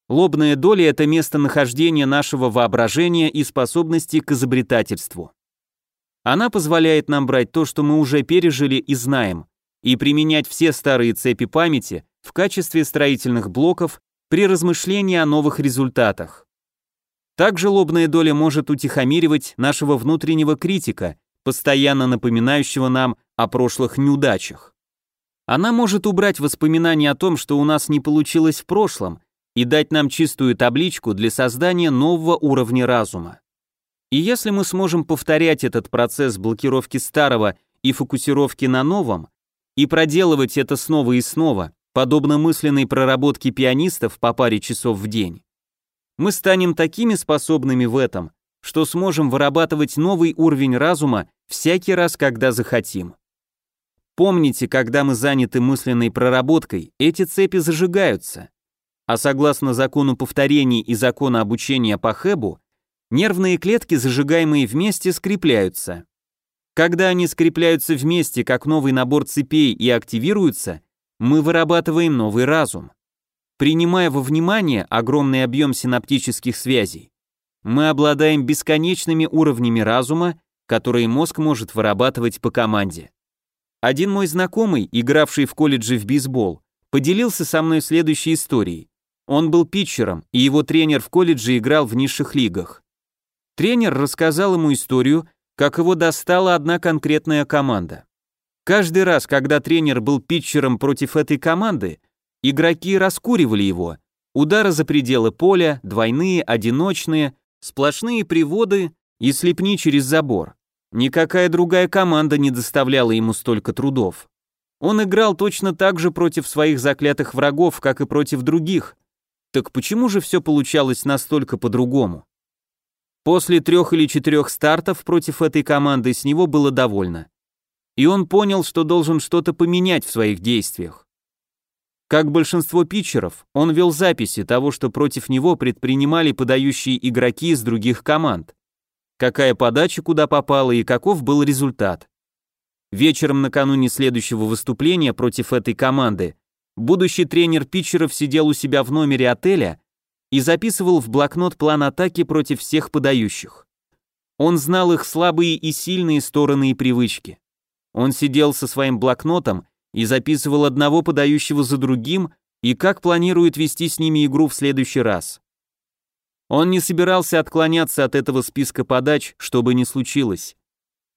Лобная доля – это местонахождение нашего воображения и способности к изобретательству. Она позволяет нам брать то, что мы уже пережили и знаем, и применять все старые цепи памяти в качестве строительных блоков при размышлении о новых результатах. Также лобная доля может утихомиривать нашего внутреннего критика постоянно напоминающего нам о прошлых неудачах. Она может убрать воспоминания о том, что у нас не получилось в прошлом, и дать нам чистую табличку для создания нового уровня разума. И если мы сможем повторять этот процесс блокировки старого и фокусировки на новом, и проделывать это снова и снова, подобно мысленной проработке пианистов по паре часов в день, мы станем такими способными в этом, что сможем вырабатывать новый уровень разума Всякий раз, когда захотим. Помните, когда мы заняты мысленной проработкой, эти цепи зажигаются. А согласно закону повторений и закону обучения по Хэбу, нервные клетки, зажигаемые вместе, скрепляются. Когда они скрепляются вместе, как новый набор цепей и активируются, мы вырабатываем новый разум. Принимая во внимание огромный объем синаптических связей, мы обладаем бесконечными уровнями разума, которые мозг может вырабатывать по команде. Один мой знакомый, игравший в колледже в бейсбол, поделился со мной следующей историей. Он был питчером, и его тренер в колледже играл в низших лигах. Тренер рассказал ему историю, как его достала одна конкретная команда. Каждый раз, когда тренер был питчером против этой команды, игроки раскуривали его. Удары за пределы поля, двойные, одиночные, сплошные приводы и слепни через забор. Никакая другая команда не доставляла ему столько трудов. Он играл точно так же против своих заклятых врагов, как и против других. Так почему же все получалось настолько по-другому? После трех или четырех стартов против этой команды с него было довольно. И он понял, что должен что-то поменять в своих действиях. Как большинство питчеров, он вел записи того, что против него предпринимали подающие игроки из других команд какая подача куда попала и каков был результат. Вечером накануне следующего выступления против этой команды будущий тренер питчеров сидел у себя в номере отеля и записывал в блокнот план атаки против всех подающих. Он знал их слабые и сильные стороны и привычки. Он сидел со своим блокнотом и записывал одного подающего за другим и как планирует вести с ними игру в следующий раз. Он не собирался отклоняться от этого списка подач, чтобы не случилось.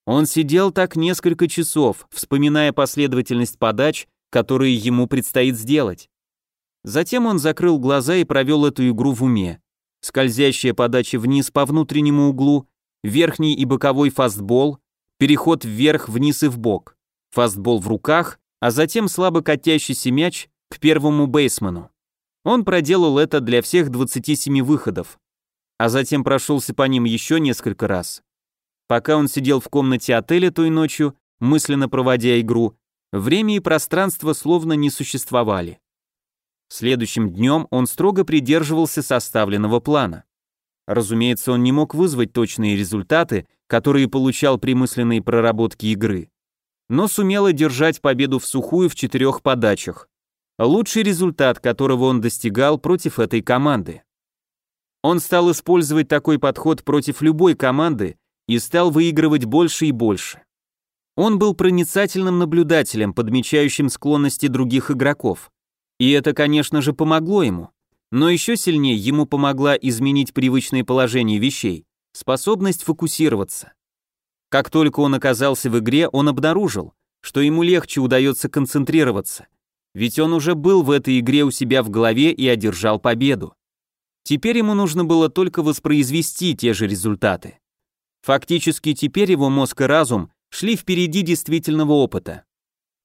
Он сидел так несколько часов, вспоминая последовательность подач, которые ему предстоит сделать. Затем он закрыл глаза и провел эту игру в уме. Скользящая подача вниз по внутреннему углу, верхний и боковой фастбол, переход вверх, вниз и вбок, фастбол в руках, а затем слабо катящийся мяч к первому бейсману. Он проделал это для всех 27 выходов а затем прошелся по ним еще несколько раз. Пока он сидел в комнате отеля той ночью, мысленно проводя игру, время и пространство словно не существовали. Следующим днем он строго придерживался составленного плана. Разумеется, он не мог вызвать точные результаты, которые получал при мысленной проработке игры, но сумел одержать победу в сухую в четырех подачах. Лучший результат, которого он достигал против этой команды. Он стал использовать такой подход против любой команды и стал выигрывать больше и больше. Он был проницательным наблюдателем, подмечающим склонности других игроков. И это, конечно же, помогло ему. Но еще сильнее ему помогла изменить привычное положение вещей, способность фокусироваться. Как только он оказался в игре, он обнаружил, что ему легче удается концентрироваться, ведь он уже был в этой игре у себя в голове и одержал победу. Теперь ему нужно было только воспроизвести те же результаты. Фактически теперь его мозг и разум шли впереди действительного опыта.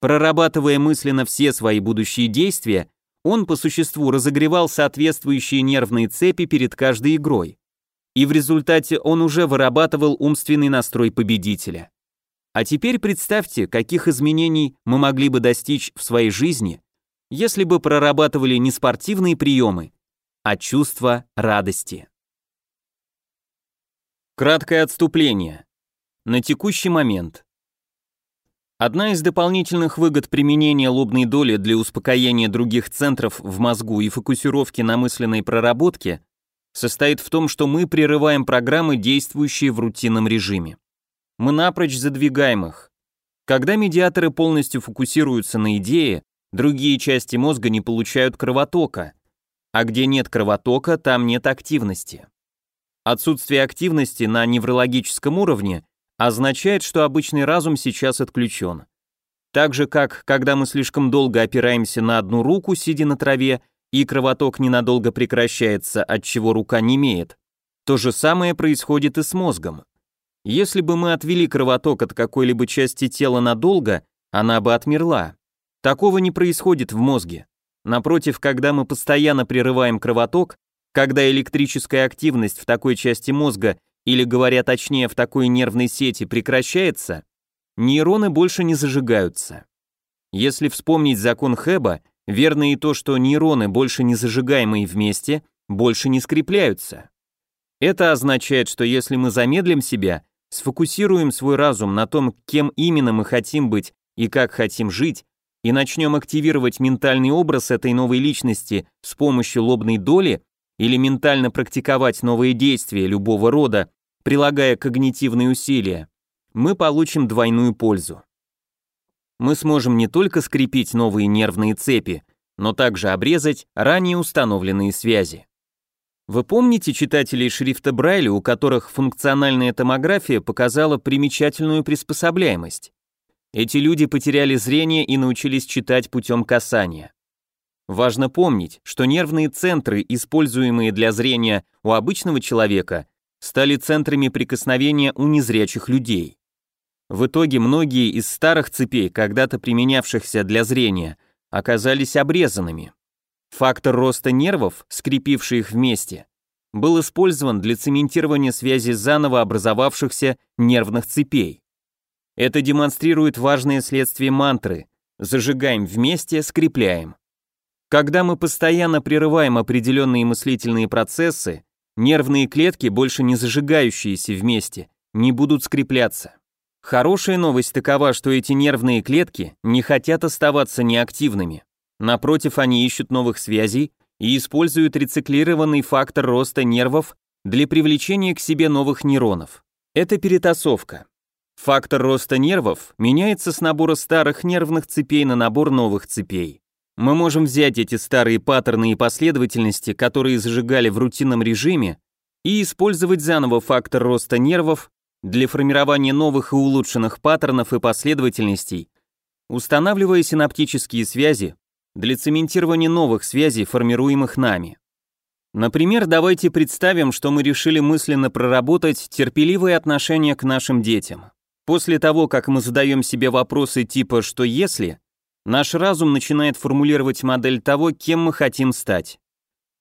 Прорабатывая мысленно все свои будущие действия, он по существу разогревал соответствующие нервные цепи перед каждой игрой. И в результате он уже вырабатывал умственный настрой победителя. А теперь представьте, каких изменений мы могли бы достичь в своей жизни, если бы прорабатывали не спортивные приемы, а чувство радости. Краткое отступление. На текущий момент. Одна из дополнительных выгод применения лобной доли для успокоения других центров в мозгу и фокусировки на мысленной проработке состоит в том, что мы прерываем программы, действующие в рутинном режиме. Мы напрочь задвигаем их. Когда медиаторы полностью фокусируются на идее, другие части мозга не получают кровотока – а где нет кровотока, там нет активности. Отсутствие активности на неврологическом уровне означает, что обычный разум сейчас отключен. Так же, как когда мы слишком долго опираемся на одну руку, сидя на траве, и кровоток ненадолго прекращается, от чего рука не имеет. То же самое происходит и с мозгом. Если бы мы отвели кровоток от какой-либо части тела надолго, она бы отмерла. Такого не происходит в мозге. Напротив, когда мы постоянно прерываем кровоток, когда электрическая активность в такой части мозга, или говоря точнее, в такой нервной сети прекращается, нейроны больше не зажигаются. Если вспомнить закон Хэба, верно и то, что нейроны, больше не зажигаемые вместе, больше не скрепляются. Это означает, что если мы замедлим себя, сфокусируем свой разум на том, кем именно мы хотим быть и как хотим жить, и начнем активировать ментальный образ этой новой личности с помощью лобной доли или ментально практиковать новые действия любого рода, прилагая когнитивные усилия, мы получим двойную пользу. Мы сможем не только скрепить новые нервные цепи, но также обрезать ранее установленные связи. Вы помните читателей шрифта Брайля, у которых функциональная томография показала примечательную приспособляемость? Эти люди потеряли зрение и научились читать путем касания. Важно помнить, что нервные центры, используемые для зрения у обычного человека, стали центрами прикосновения у незрячих людей. В итоге многие из старых цепей, когда-то применявшихся для зрения, оказались обрезанными. Фактор роста нервов, скрепивший их вместе, был использован для цементирования связи заново образовавшихся нервных цепей. Это демонстрирует важные следствия мантры. Зажигаем вместе, скрепляем. Когда мы постоянно прерываем определенные мыслительные процессы, нервные клетки, больше не зажигающиеся вместе, не будут скрепляться. Хорошая новость такова, что эти нервные клетки не хотят оставаться неактивными. Напротив, они ищут новых связей и используют рециклированный фактор роста нервов для привлечения к себе новых нейронов. Это перетасовка. Фактор роста нервов меняется с набора старых нервных цепей на набор новых цепей. Мы можем взять эти старые паттерны и последовательности, которые зажигали в рутинном режиме, и использовать заново фактор роста нервов для формирования новых и улучшенных паттернов и последовательностей, устанавливая синаптические связи для цементирования новых связей, формируемых нами. Например, давайте представим, что мы решили мысленно проработать терпеливые отношения к нашим детям. После того, как мы задаем себе вопросы типа «что если?», наш разум начинает формулировать модель того, кем мы хотим стать.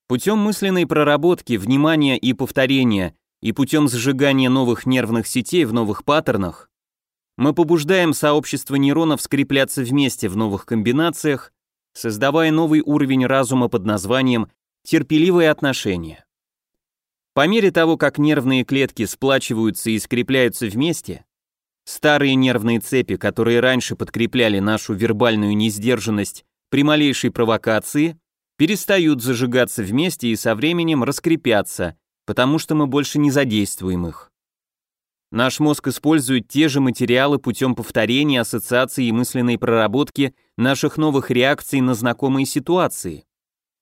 Путем мысленной проработки, внимания и повторения, и путем зажигания новых нервных сетей в новых паттернах, мы побуждаем сообщество нейронов скрепляться вместе в новых комбинациях, создавая новый уровень разума под названием терпеливые отношения. По мере того, как нервные клетки сплачиваются и скрепляются вместе, Старые нервные цепи, которые раньше подкрепляли нашу вербальную несдержанность при малейшей провокации, перестают зажигаться вместе и со временем раскрепятся, потому что мы больше не задействуем их. Наш мозг использует те же материалы путем повторения, ассоциации и мысленной проработки наших новых реакций на знакомые ситуации.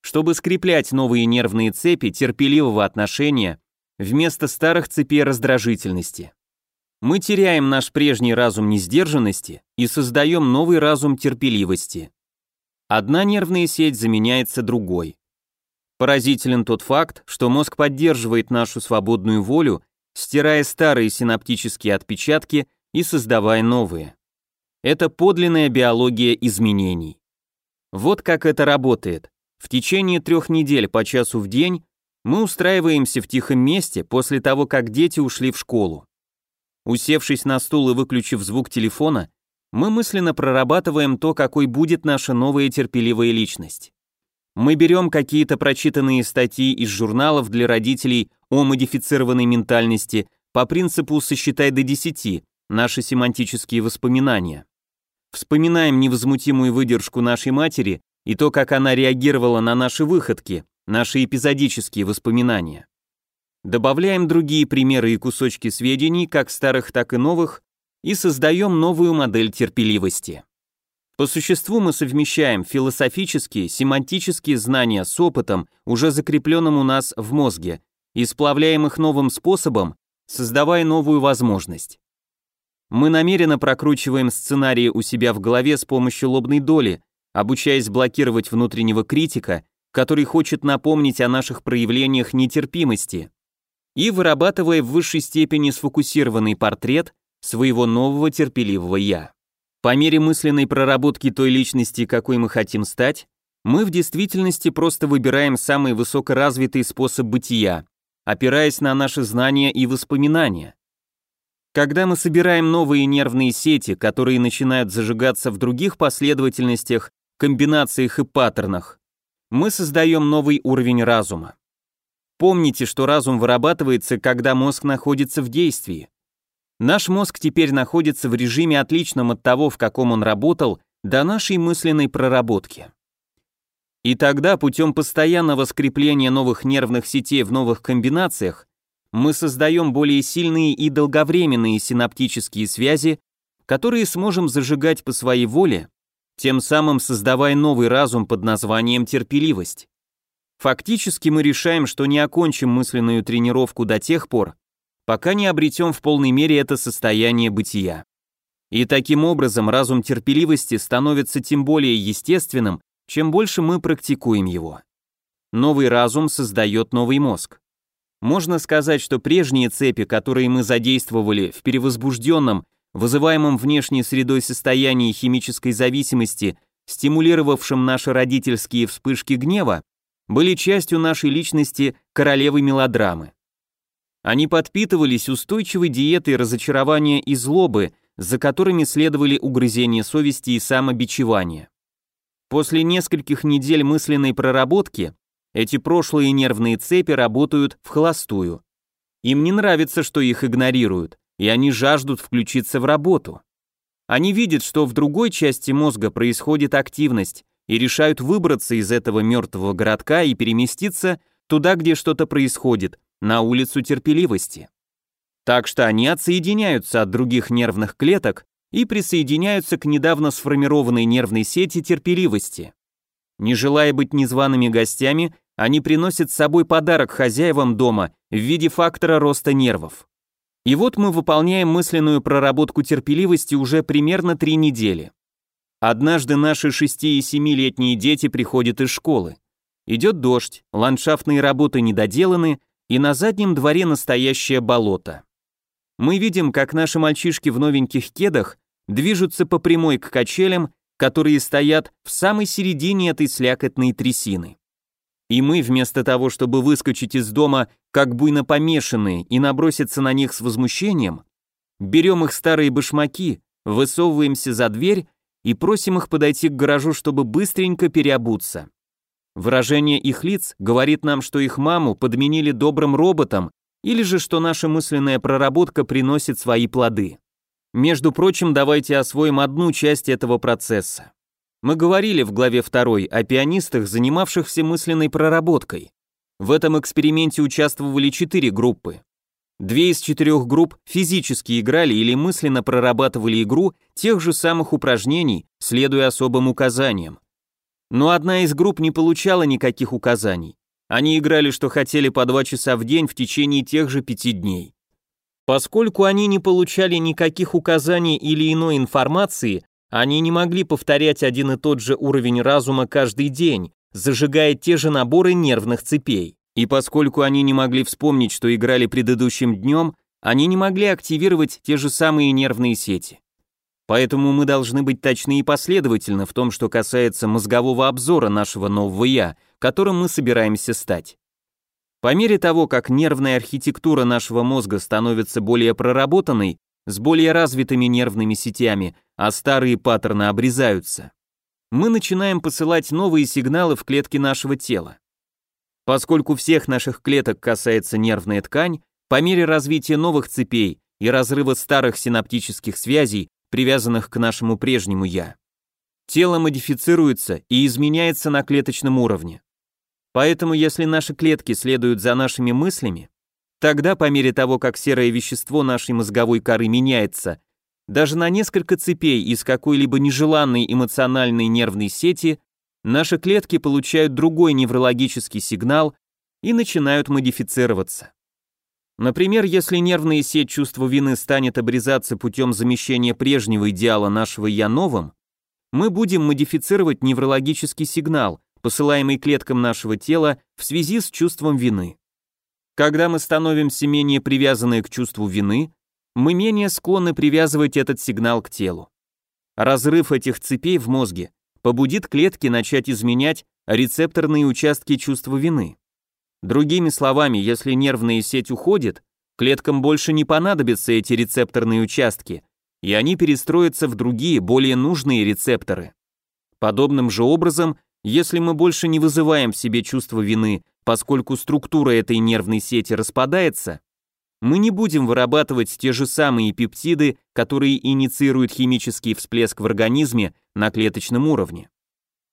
Чтобы скреплять новые нервные цепи терпеливого отношения вместо старых цепей раздражительности мы теряем наш прежний разум несдержанности и создаем новый разум терпеливости. Одна нервная сеть заменяется другой. Поразителен тот факт, что мозг поддерживает нашу свободную волю, стирая старые синаптические отпечатки и создавая новые. Это подлинная биология изменений. Вот как это работает. В течение трех недель по часу в день мы устраиваемся в тихом месте после того, как дети ушли в школу. Усевшись на стул и выключив звук телефона, мы мысленно прорабатываем то, какой будет наша новая терпеливая личность. Мы берем какие-то прочитанные статьи из журналов для родителей о модифицированной ментальности по принципу «сосчитай до 10» наши семантические воспоминания. Вспоминаем невозмутимую выдержку нашей матери и то, как она реагировала на наши выходки, наши эпизодические воспоминания. Добавляем другие примеры и кусочки сведений, как старых, так и новых, и создаем новую модель терпеливости. По существу мы совмещаем философические, семантические знания с опытом, уже закрепленным у нас в мозге, и сплавляем их новым способом, создавая новую возможность. Мы намеренно прокручиваем сценарии у себя в голове с помощью лобной доли, обучаясь блокировать внутреннего критика, который хочет напомнить о наших проявлениях нетерпимости – и вырабатывая в высшей степени сфокусированный портрет своего нового терпеливого «я». По мере мысленной проработки той личности, какой мы хотим стать, мы в действительности просто выбираем самый высокоразвитый способ бытия, опираясь на наши знания и воспоминания. Когда мы собираем новые нервные сети, которые начинают зажигаться в других последовательностях, комбинациях и паттернах, мы создаем новый уровень разума. Помните, что разум вырабатывается, когда мозг находится в действии. Наш мозг теперь находится в режиме отличном от того, в каком он работал, до нашей мысленной проработки. И тогда путем постоянного скрепления новых нервных сетей в новых комбинациях мы создаем более сильные и долговременные синаптические связи, которые сможем зажигать по своей воле, тем самым создавая новый разум под названием терпеливость. Фактически мы решаем, что не окончим мысленную тренировку до тех пор, пока не обретем в полной мере это состояние бытия. И таким образом разум терпеливости становится тем более естественным, чем больше мы практикуем его. Новый разум создает новый мозг. Можно сказать, что прежние цепи, которые мы задействовали в перевозбужденном, вызываемом внешней средой состоянии химической зависимости, стимулировавшем наши родительские вспышки гнева, были частью нашей личности королевы мелодрамы. Они подпитывались устойчивой диетой разочарования и злобы, за которыми следовали угрызения совести и самобичевание. После нескольких недель мысленной проработки эти прошлые нервные цепи работают в холостую. Им не нравится, что их игнорируют, и они жаждут включиться в работу. Они видят, что в другой части мозга происходит активность, и решают выбраться из этого мертвого городка и переместиться туда, где что-то происходит, на улицу терпеливости. Так что они отсоединяются от других нервных клеток и присоединяются к недавно сформированной нервной сети терпеливости. Не желая быть незваными гостями, они приносят с собой подарок хозяевам дома в виде фактора роста нервов. И вот мы выполняем мысленную проработку терпеливости уже примерно три недели. Однажды наши шести- и семилетние дети приходят из школы. Идет дождь, ландшафтные работы недоделаны, и на заднем дворе настоящее болото. Мы видим, как наши мальчишки в новеньких кедах движутся по прямой к качелям, которые стоят в самой середине этой слякотной трясины. И мы, вместо того, чтобы выскочить из дома, как буйно помешанные, и наброситься на них с возмущением, берем их старые башмаки, высовываемся за дверь и просим их подойти к гаражу, чтобы быстренько переобуться. Выражение их лиц говорит нам, что их маму подменили добрым роботом или же что наша мысленная проработка приносит свои плоды. Между прочим, давайте освоим одну часть этого процесса. Мы говорили в главе 2 о пианистах, занимавшихся мысленной проработкой. В этом эксперименте участвовали четыре группы. Две из четырех групп физически играли или мысленно прорабатывали игру тех же самых упражнений, следуя особым указаниям. Но одна из групп не получала никаких указаний. Они играли, что хотели, по два часа в день в течение тех же пяти дней. Поскольку они не получали никаких указаний или иной информации, они не могли повторять один и тот же уровень разума каждый день, зажигая те же наборы нервных цепей. И поскольку они не могли вспомнить, что играли предыдущим днем, они не могли активировать те же самые нервные сети. Поэтому мы должны быть точны и последовательны в том, что касается мозгового обзора нашего нового «я», которым мы собираемся стать. По мере того, как нервная архитектура нашего мозга становится более проработанной, с более развитыми нервными сетями, а старые паттерны обрезаются, мы начинаем посылать новые сигналы в клетки нашего тела. Поскольку всех наших клеток касается нервная ткань, по мере развития новых цепей и разрыва старых синаптических связей, привязанных к нашему прежнему «я», тело модифицируется и изменяется на клеточном уровне. Поэтому если наши клетки следуют за нашими мыслями, тогда по мере того, как серое вещество нашей мозговой коры меняется, даже на несколько цепей из какой-либо нежеланной эмоциональной нервной сети наши клетки получают другой неврологический сигнал и начинают модифицироваться. Например, если нервная сеть чувства вины станет обрезаться путем замещения прежнего идеала нашего «я» новым, мы будем модифицировать неврологический сигнал, посылаемый клеткам нашего тела в связи с чувством вины. Когда мы становимся менее привязаны к чувству вины, мы менее склонны привязывать этот сигнал к телу. Разрыв этих цепей в мозге побудит клетки начать изменять рецепторные участки чувства вины. Другими словами, если нервная сеть уходит, клеткам больше не понадобятся эти рецепторные участки, и они перестроятся в другие, более нужные рецепторы. Подобным же образом, если мы больше не вызываем в себе чувство вины, поскольку структура этой нервной сети распадается, мы не будем вырабатывать те же самые пептиды, которые инициируют химический всплеск в организме на клеточном уровне.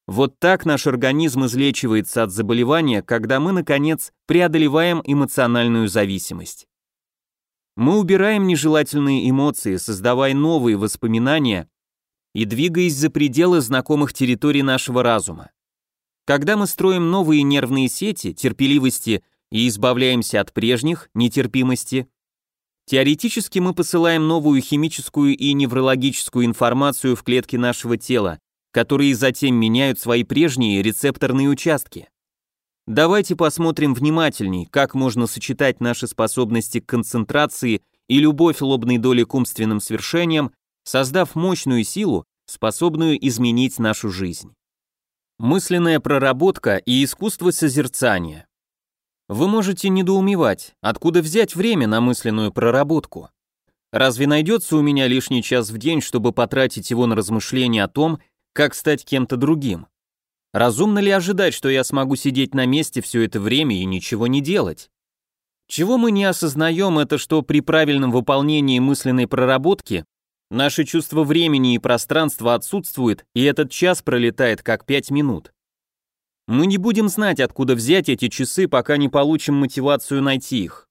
Вот так наш организм излечивается от заболевания, когда мы, наконец, преодолеваем эмоциональную зависимость. Мы убираем нежелательные эмоции, создавая новые воспоминания и двигаясь за пределы знакомых территорий нашего разума. Когда мы строим новые нервные сети терпеливости и избавляемся от прежних, нетерпимости. Теоретически мы посылаем новую химическую и неврологическую информацию в клетки нашего тела, которые затем меняют свои прежние рецепторные участки. Давайте посмотрим внимательней, как можно сочетать наши способности к концентрации и любовь лобной доли к умственным свершениям, создав мощную силу, способную изменить нашу жизнь. Мысленная проработка и искусство созерцания. Вы можете недоумевать, откуда взять время на мысленную проработку. Разве найдется у меня лишний час в день, чтобы потратить его на размышления о том, как стать кем-то другим? Разумно ли ожидать, что я смогу сидеть на месте все это время и ничего не делать? Чего мы не осознаем, это что при правильном выполнении мысленной проработки наше чувство времени и пространства отсутствует, и этот час пролетает как пять минут. Мы не будем знать, откуда взять эти часы, пока не получим мотивацию найти их.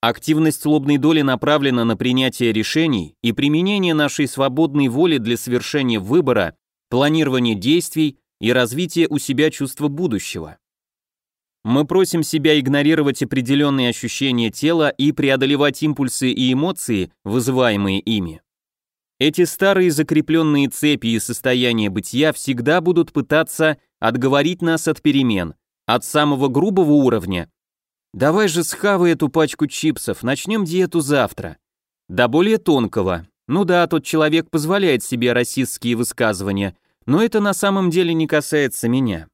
Активность лобной доли направлена на принятие решений и применение нашей свободной воли для совершения выбора, планирования действий и развития у себя чувства будущего. Мы просим себя игнорировать определенные ощущения тела и преодолевать импульсы и эмоции, вызываемые ими. Эти старые закрепленные цепи и состояние бытия всегда будут пытаться отговорить нас от перемен, от самого грубого уровня. Давай же схавай эту пачку чипсов, начнем диету завтра. До более тонкого. Ну да, тот человек позволяет себе расистские высказывания, но это на самом деле не касается меня.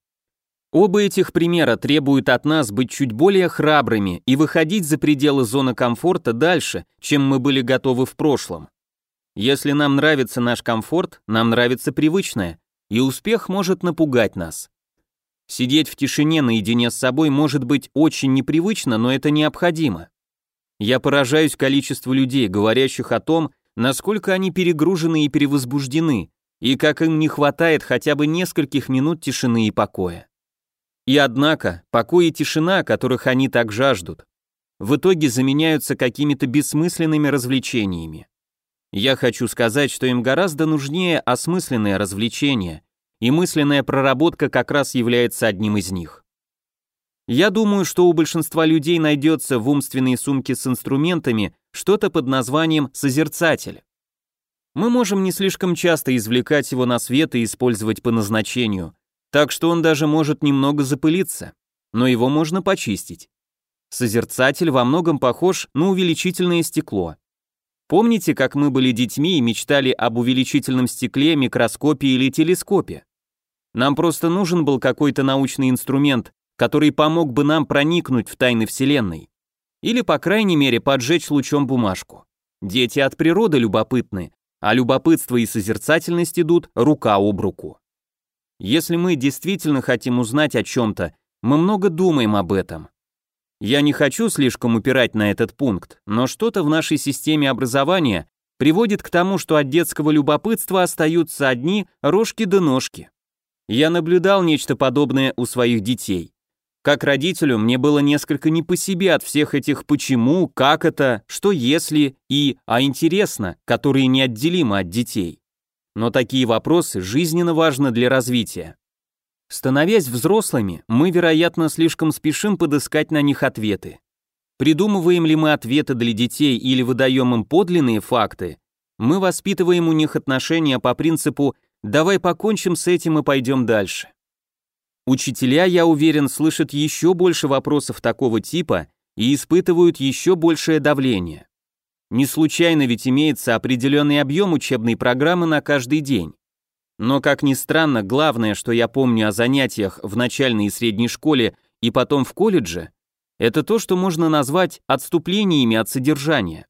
Оба этих примера требуют от нас быть чуть более храбрыми и выходить за пределы зоны комфорта дальше, чем мы были готовы в прошлом. Если нам нравится наш комфорт, нам нравится привычное, и успех может напугать нас. Сидеть в тишине наедине с собой может быть очень непривычно, но это необходимо. Я поражаюсь количеству людей, говорящих о том, насколько они перегружены и перевозбуждены, и как им не хватает хотя бы нескольких минут тишины и покоя. И однако, покой и тишина, которых они так жаждут, в итоге заменяются какими-то бессмысленными развлечениями. Я хочу сказать, что им гораздо нужнее осмысленное развлечение, и мысленная проработка как раз является одним из них. Я думаю, что у большинства людей найдется в умственной сумке с инструментами что-то под названием «созерцатель». Мы можем не слишком часто извлекать его на свет и использовать по назначению, так что он даже может немного запылиться, но его можно почистить. Созерцатель во многом похож на увеличительное стекло. Помните, как мы были детьми и мечтали об увеличительном стекле, микроскопе или телескопе? Нам просто нужен был какой-то научный инструмент, который помог бы нам проникнуть в тайны Вселенной. Или, по крайней мере, поджечь лучом бумажку. Дети от природы любопытны, а любопытство и созерцательность идут рука об руку. Если мы действительно хотим узнать о чем-то, мы много думаем об этом, я не хочу слишком упирать на этот пункт, но что-то в нашей системе образования приводит к тому, что от детского любопытства остаются одни рожки да ножки. Я наблюдал нечто подобное у своих детей. Как родителю мне было несколько не по себе от всех этих «почему», «как это», «что если» и «а интересно», которые неотделимы от детей. Но такие вопросы жизненно важны для развития. Становясь взрослыми, мы, вероятно, слишком спешим подыскать на них ответы. Придумываем ли мы ответы для детей или выдаем им подлинные факты, мы воспитываем у них отношения по принципу «давай покончим с этим и пойдем дальше». Учителя, я уверен, слышат еще больше вопросов такого типа и испытывают еще большее давление. Не случайно ведь имеется определенный объем учебной программы на каждый день. Но, как ни странно, главное, что я помню о занятиях в начальной и средней школе и потом в колледже, это то, что можно назвать отступлениями от содержания.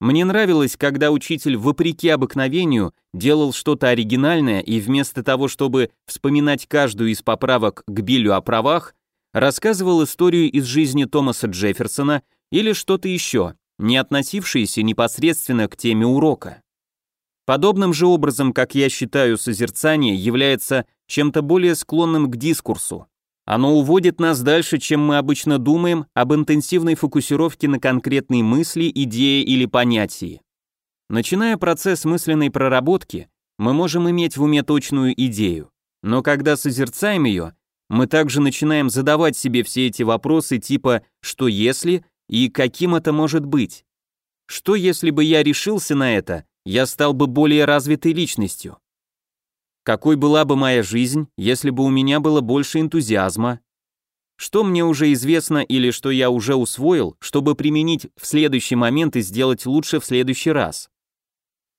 Мне нравилось, когда учитель, вопреки обыкновению, делал что-то оригинальное и вместо того, чтобы вспоминать каждую из поправок к Биллю о правах, рассказывал историю из жизни Томаса Джефферсона или что-то еще, не относившееся непосредственно к теме урока. Подобным же образом, как я считаю, созерцание является чем-то более склонным к дискурсу. Оно уводит нас дальше, чем мы обычно думаем об интенсивной фокусировке на конкретной мысли, идее или понятии. Начиная процесс мысленной проработки, мы можем иметь в уме точную идею, но когда созерцаем ее, мы также начинаем задавать себе все эти вопросы типа «что если» и «каким это может быть?». Что если бы я решился на это я стал бы более развитой личностью. Какой была бы моя жизнь, если бы у меня было больше энтузиазма? Что мне уже известно или что я уже усвоил, чтобы применить в следующий момент и сделать лучше в следующий раз?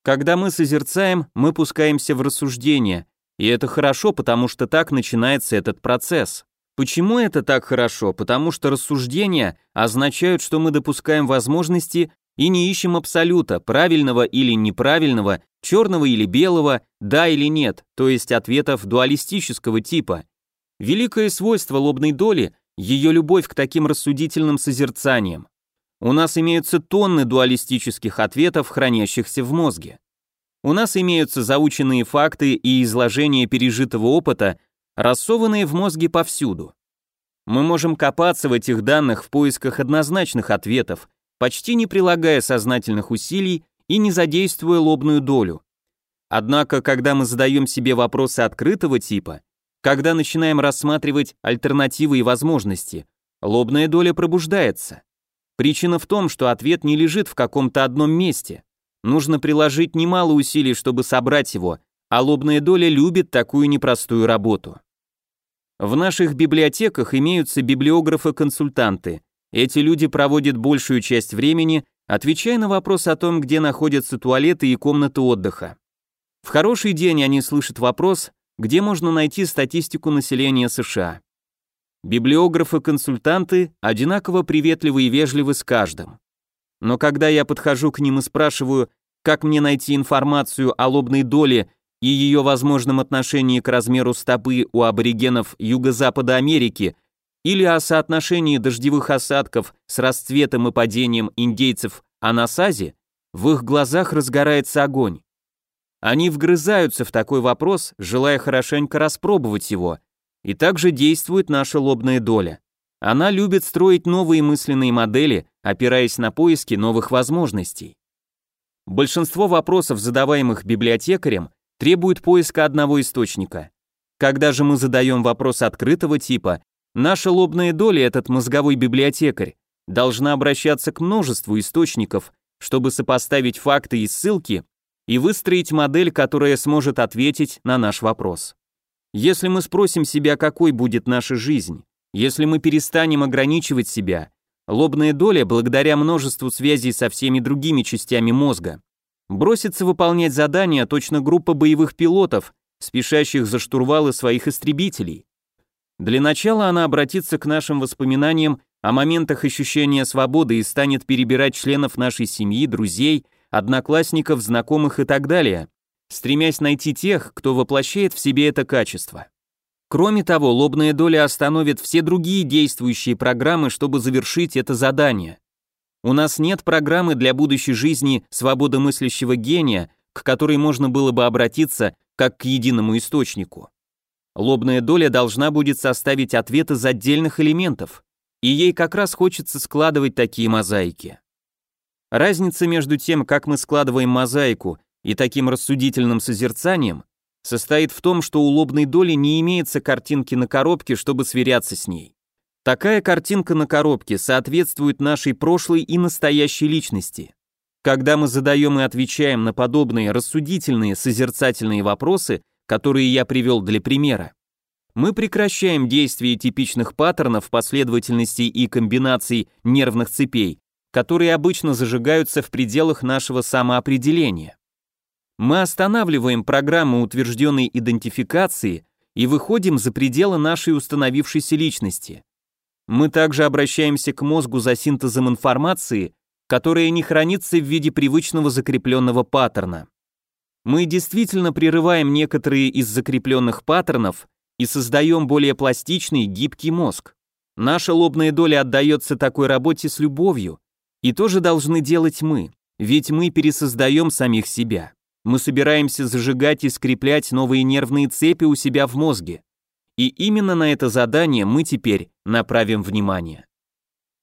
Когда мы созерцаем, мы пускаемся в рассуждение, и это хорошо, потому что так начинается этот процесс. Почему это так хорошо? Потому что рассуждения означают, что мы допускаем возможности, и не ищем абсолюта, правильного или неправильного, черного или белого, да или нет, то есть ответов дуалистического типа. Великое свойство лобной доли – ее любовь к таким рассудительным созерцаниям. У нас имеются тонны дуалистических ответов, хранящихся в мозге. У нас имеются заученные факты и изложения пережитого опыта, рассованные в мозге повсюду. Мы можем копаться в этих данных в поисках однозначных ответов – почти не прилагая сознательных усилий и не задействуя лобную долю. Однако, когда мы задаем себе вопросы открытого типа, когда начинаем рассматривать альтернативы и возможности, лобная доля пробуждается. Причина в том, что ответ не лежит в каком-то одном месте. Нужно приложить немало усилий, чтобы собрать его, а лобная доля любит такую непростую работу. В наших библиотеках имеются библиографы-консультанты, эти люди проводят большую часть времени, отвечая на вопрос о том, где находятся туалеты и комнаты отдыха. В хороший день они слышат вопрос, где можно найти статистику населения США. Библиографы-консультанты одинаково приветливы и вежливы с каждым. Но когда я подхожу к ним и спрашиваю, как мне найти информацию о лобной доле и ее возможном отношении к размеру стопы у аборигенов Юго-Запада Америки или о соотношении дождевых осадков с расцветом и падением индейцев Анасази, в их глазах разгорается огонь. Они вгрызаются в такой вопрос, желая хорошенько распробовать его, и также действует наша лобная доля. Она любит строить новые мысленные модели, опираясь на поиски новых возможностей. Большинство вопросов, задаваемых библиотекарем, требует поиска одного источника. Когда же мы задаем вопрос открытого типа, Наша лобная доля, этот мозговой библиотекарь, должна обращаться к множеству источников, чтобы сопоставить факты и ссылки и выстроить модель, которая сможет ответить на наш вопрос. Если мы спросим себя, какой будет наша жизнь, если мы перестанем ограничивать себя, лобная доля, благодаря множеству связей со всеми другими частями мозга, бросится выполнять задания а точно группа боевых пилотов, спешащих за штурвалы своих истребителей. Для начала она обратится к нашим воспоминаниям о моментах ощущения свободы и станет перебирать членов нашей семьи, друзей, одноклассников, знакомых и так далее, стремясь найти тех, кто воплощает в себе это качество. Кроме того, лобная доля остановит все другие действующие программы, чтобы завершить это задание. У нас нет программы для будущей жизни свободомыслящего гения, к которой можно было бы обратиться как к единому источнику. Лобная доля должна будет составить ответ из отдельных элементов, и ей как раз хочется складывать такие мозаики. Разница между тем, как мы складываем мозаику, и таким рассудительным созерцанием состоит в том, что у лобной доли не имеется картинки на коробке, чтобы сверяться с ней. Такая картинка на коробке соответствует нашей прошлой и настоящей личности. Когда мы задаем и отвечаем на подобные рассудительные, созерцательные вопросы, которые я привел для примера. Мы прекращаем действие типичных паттернов, последовательностей и комбинаций нервных цепей, которые обычно зажигаются в пределах нашего самоопределения. Мы останавливаем программу утвержденной идентификации и выходим за пределы нашей установившейся личности. Мы также обращаемся к мозгу за синтезом информации, которая не хранится в виде привычного закрепленного паттерна. Мы действительно прерываем некоторые из закрепленных паттернов и создаем более пластичный, гибкий мозг. Наша лобная доля отдается такой работе с любовью. И тоже должны делать мы, ведь мы пересоздаем самих себя. Мы собираемся зажигать и скреплять новые нервные цепи у себя в мозге. И именно на это задание мы теперь направим внимание.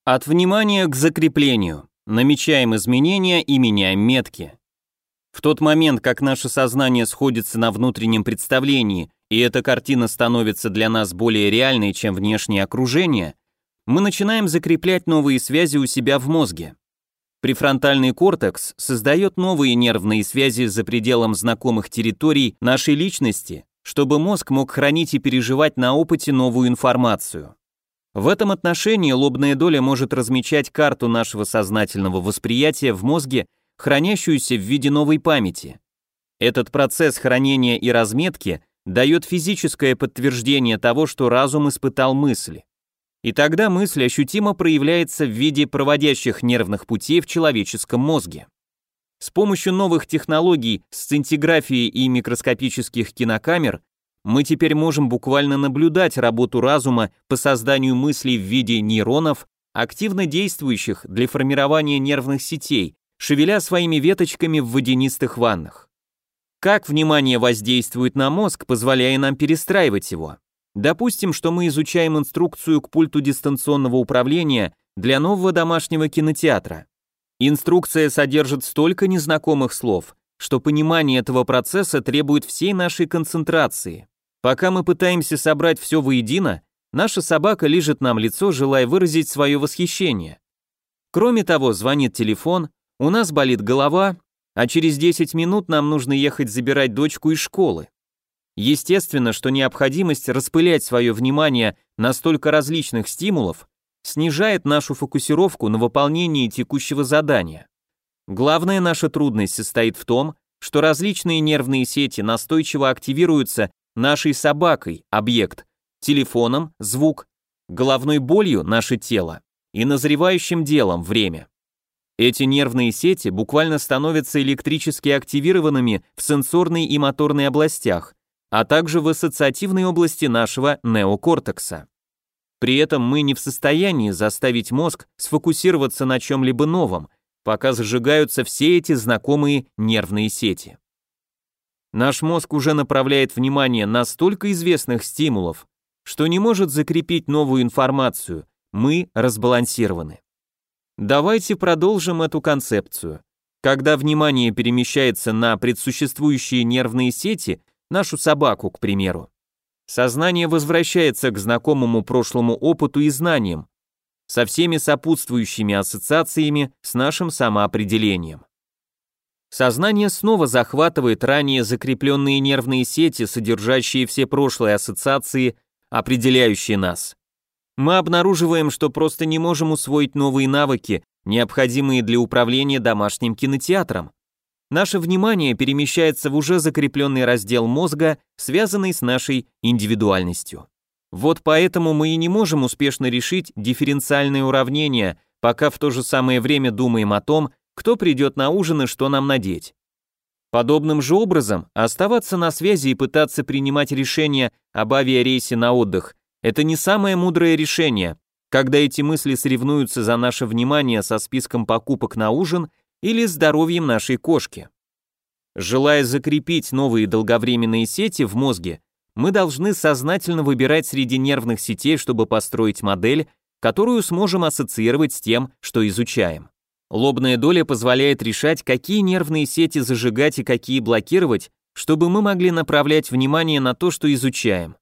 От внимания к закреплению. Намечаем изменения и меняем метки. В тот момент, как наше сознание сходится на внутреннем представлении, и эта картина становится для нас более реальной, чем внешнее окружение, мы начинаем закреплять новые связи у себя в мозге. Префронтальный кортекс создает новые нервные связи за пределом знакомых территорий нашей личности, чтобы мозг мог хранить и переживать на опыте новую информацию. В этом отношении лобная доля может размечать карту нашего сознательного восприятия в мозге хранящуюся в виде новой памяти. Этот процесс хранения и разметки дает физическое подтверждение того, что разум испытал мысли. И тогда мысль ощутимо проявляется в виде проводящих нервных путей в человеческом мозге. С помощью новых технологий сцинтиграфии и микроскопических кинокамер мы теперь можем буквально наблюдать работу разума по созданию мыслей в виде нейронов, активно действующих для формирования нервных сетей, шевеля своими веточками в водянистых ваннах. Как внимание воздействует на мозг, позволяя нам перестраивать его? Допустим, что мы изучаем инструкцию к пульту дистанционного управления для нового домашнего кинотеатра. Инструкция содержит столько незнакомых слов, что понимание этого процесса требует всей нашей концентрации. Пока мы пытаемся собрать все воедино, наша собака лижет нам лицо, желая выразить свое восхищение. Кроме того, звонит телефон, у нас болит голова, а через 10 минут нам нужно ехать забирать дочку из школы. Естественно, что необходимость распылять свое внимание на столько различных стимулов снижает нашу фокусировку на выполнении текущего задания. Главная наша трудность состоит в том, что различные нервные сети настойчиво активируются нашей собакой, объект, телефоном, звук, головной болью, наше тело и назревающим делом, время. Эти нервные сети буквально становятся электрически активированными в сенсорной и моторной областях, а также в ассоциативной области нашего неокортекса. При этом мы не в состоянии заставить мозг сфокусироваться на чем-либо новом, пока зажигаются все эти знакомые нервные сети. Наш мозг уже направляет внимание на столько известных стимулов, что не может закрепить новую информацию, мы разбалансированы. Давайте продолжим эту концепцию. Когда внимание перемещается на предсуществующие нервные сети, нашу собаку, к примеру, сознание возвращается к знакомому прошлому опыту и знаниям, со всеми сопутствующими ассоциациями с нашим самоопределением. Сознание снова захватывает ранее закрепленные нервные сети, содержащие все прошлые ассоциации, определяющие нас мы обнаруживаем, что просто не можем усвоить новые навыки, необходимые для управления домашним кинотеатром. Наше внимание перемещается в уже закрепленный раздел мозга, связанный с нашей индивидуальностью. Вот поэтому мы и не можем успешно решить дифференциальные уравнения, пока в то же самое время думаем о том, кто придет на ужин и что нам надеть. Подобным же образом оставаться на связи и пытаться принимать решения об авиарейсе на отдых это не самое мудрое решение, когда эти мысли соревнуются за наше внимание со списком покупок на ужин или здоровьем нашей кошки. Желая закрепить новые долговременные сети в мозге, мы должны сознательно выбирать среди нервных сетей, чтобы построить модель, которую сможем ассоциировать с тем, что изучаем. Лобная доля позволяет решать, какие нервные сети зажигать и какие блокировать, чтобы мы могли направлять внимание на то, что изучаем.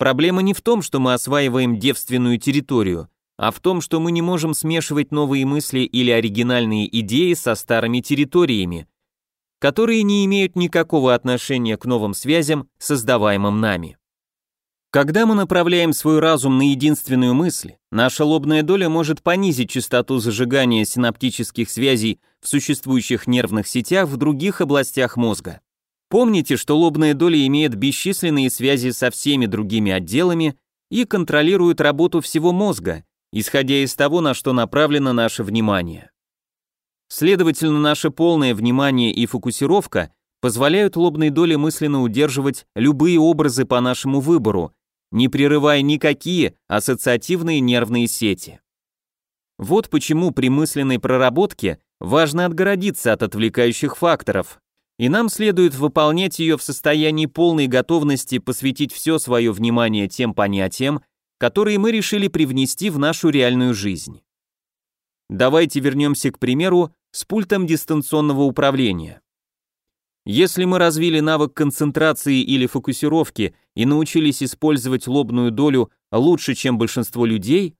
Проблема не в том, что мы осваиваем девственную территорию, а в том, что мы не можем смешивать новые мысли или оригинальные идеи со старыми территориями, которые не имеют никакого отношения к новым связям, создаваемым нами. Когда мы направляем свой разум на единственную мысль, наша лобная доля может понизить частоту зажигания синаптических связей в существующих нервных сетях в других областях мозга. Помните, что лобная доля имеет бесчисленные связи со всеми другими отделами и контролирует работу всего мозга, исходя из того, на что направлено наше внимание. Следовательно, наше полное внимание и фокусировка позволяют лобной доле мысленно удерживать любые образы по нашему выбору, не прерывая никакие ассоциативные нервные сети. Вот почему при мысленной проработке важно отгородиться от отвлекающих факторов, и нам следует выполнять ее в состоянии полной готовности посвятить все свое внимание тем понятиям, которые мы решили привнести в нашу реальную жизнь. Давайте вернемся к примеру с пультом дистанционного управления. Если мы развили навык концентрации или фокусировки и научились использовать лобную долю лучше, чем большинство людей,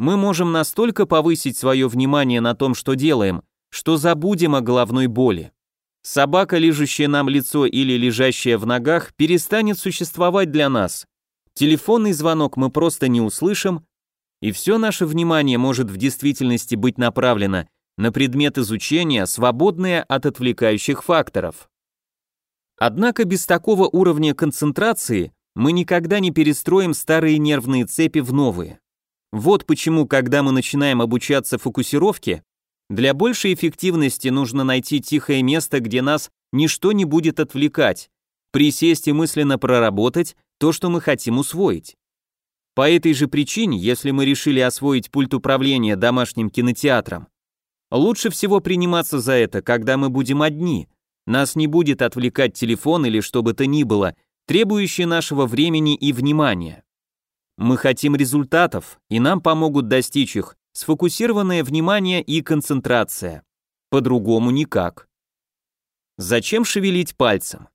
мы можем настолько повысить свое внимание на том, что делаем, что забудем о головной боли. Собака, лижущая нам лицо или лежащая в ногах, перестанет существовать для нас. Телефонный звонок мы просто не услышим, и все наше внимание может в действительности быть направлено на предмет изучения, свободное от отвлекающих факторов. Однако без такого уровня концентрации мы никогда не перестроим старые нервные цепи в новые. Вот почему, когда мы начинаем обучаться фокусировке, для большей эффективности нужно найти тихое место, где нас ничто не будет отвлекать, присесть и мысленно проработать то, что мы хотим усвоить. По этой же причине, если мы решили освоить пульт управления домашним кинотеатром, лучше всего приниматься за это, когда мы будем одни. Нас не будет отвлекать телефон или что бы то ни было, требующее нашего времени и внимания. Мы хотим результатов, и нам помогут достичь их сфокусированное внимание и концентрация. По-другому никак. Зачем шевелить пальцем?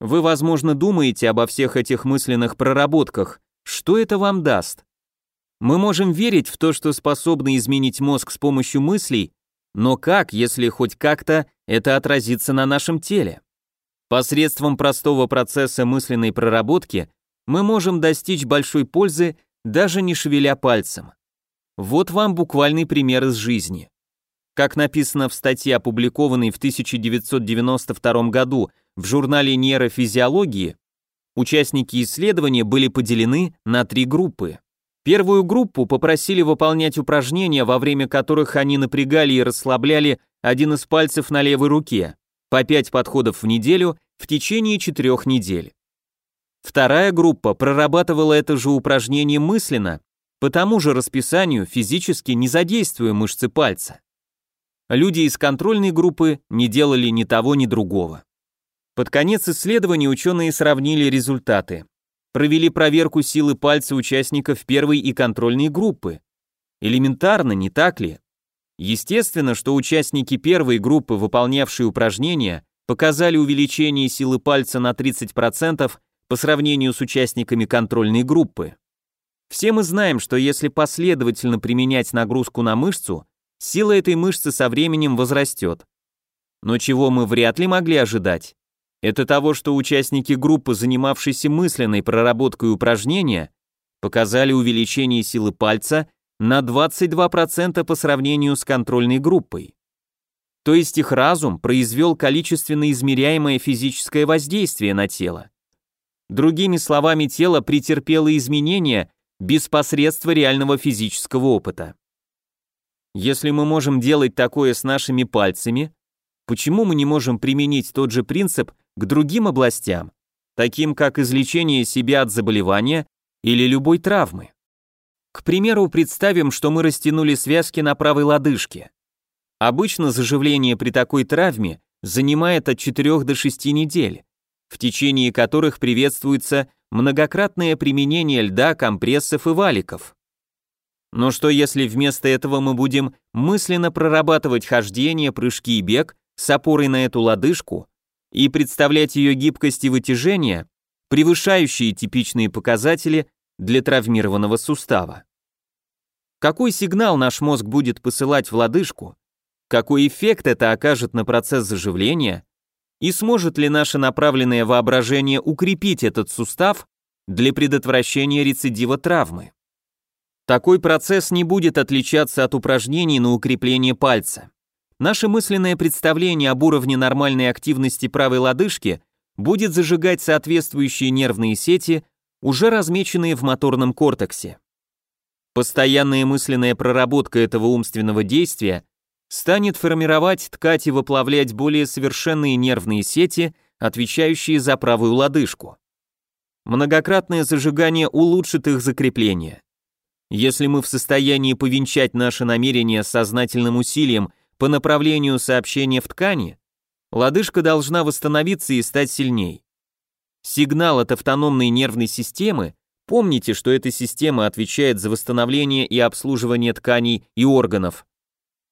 Вы, возможно, думаете обо всех этих мысленных проработках. Что это вам даст? Мы можем верить в то, что способны изменить мозг с помощью мыслей, но как, если хоть как-то это отразится на нашем теле? Посредством простого процесса мысленной проработки мы можем достичь большой пользы, даже не шевеля пальцем. Вот вам буквальный пример из жизни. Как написано в статье, опубликованной в 1992 году в журнале «Нейрофизиологии», участники исследования были поделены на три группы. Первую группу попросили выполнять упражнения, во время которых они напрягали и расслабляли один из пальцев на левой руке, по 5 подходов в неделю в течение 4 недель. Вторая группа прорабатывала это же упражнение мысленно по тому же расписанию физически не задействуя мышцы пальца. Люди из контрольной группы не делали ни того, ни другого. Под конец исследования ученые сравнили результаты. Провели проверку силы пальца участников первой и контрольной группы. Элементарно, не так ли? Естественно, что участники первой группы, выполнявшие упражнения, показали увеличение силы пальца на 30% по сравнению с участниками контрольной группы. Все мы знаем, что если последовательно применять нагрузку на мышцу, сила этой мышцы со временем возрастет. Но чего мы вряд ли могли ожидать, это того, что участники группы, занимавшиеся мысленной проработкой упражнения, показали увеличение силы пальца на 22% по сравнению с контрольной группой. То есть их разум произвел количественно измеряемое физическое воздействие на тело. Другими словами, тело претерпело изменения, без посредства реального физического опыта. Если мы можем делать такое с нашими пальцами, почему мы не можем применить тот же принцип к другим областям, таким как излечение себя от заболевания или любой травмы? К примеру, представим, что мы растянули связки на правой лодыжке. Обычно заживление при такой травме занимает от 4 до 6 недель, в течение которых приветствуется многократное применение льда, компрессов и валиков. Но что если вместо этого мы будем мысленно прорабатывать хождение, прыжки и бег с опорой на эту лодыжку и представлять ее гибкость и вытяжение, превышающие типичные показатели для травмированного сустава? Какой сигнал наш мозг будет посылать в лодыжку? Какой эффект это окажет на процесс заживления – и сможет ли наше направленное воображение укрепить этот сустав для предотвращения рецидива травмы. Такой процесс не будет отличаться от упражнений на укрепление пальца. Наше мысленное представление об уровне нормальной активности правой лодыжки будет зажигать соответствующие нервные сети, уже размеченные в моторном кортексе. Постоянная мысленная проработка этого умственного действия станет формировать ткать и выплавлять более совершенные нервные сети, отвечающие за правую лодыжку. Многократное зажигание улучшит их закрепление. Если мы в состоянии повенчать наше намерение сознательным усилием по направлению сообщения в ткани, лодыжка должна восстановиться и стать сильней. Сигнал от автономной нервной системы, помните, что эта система отвечает за восстановление и обслуживание тканей и органов,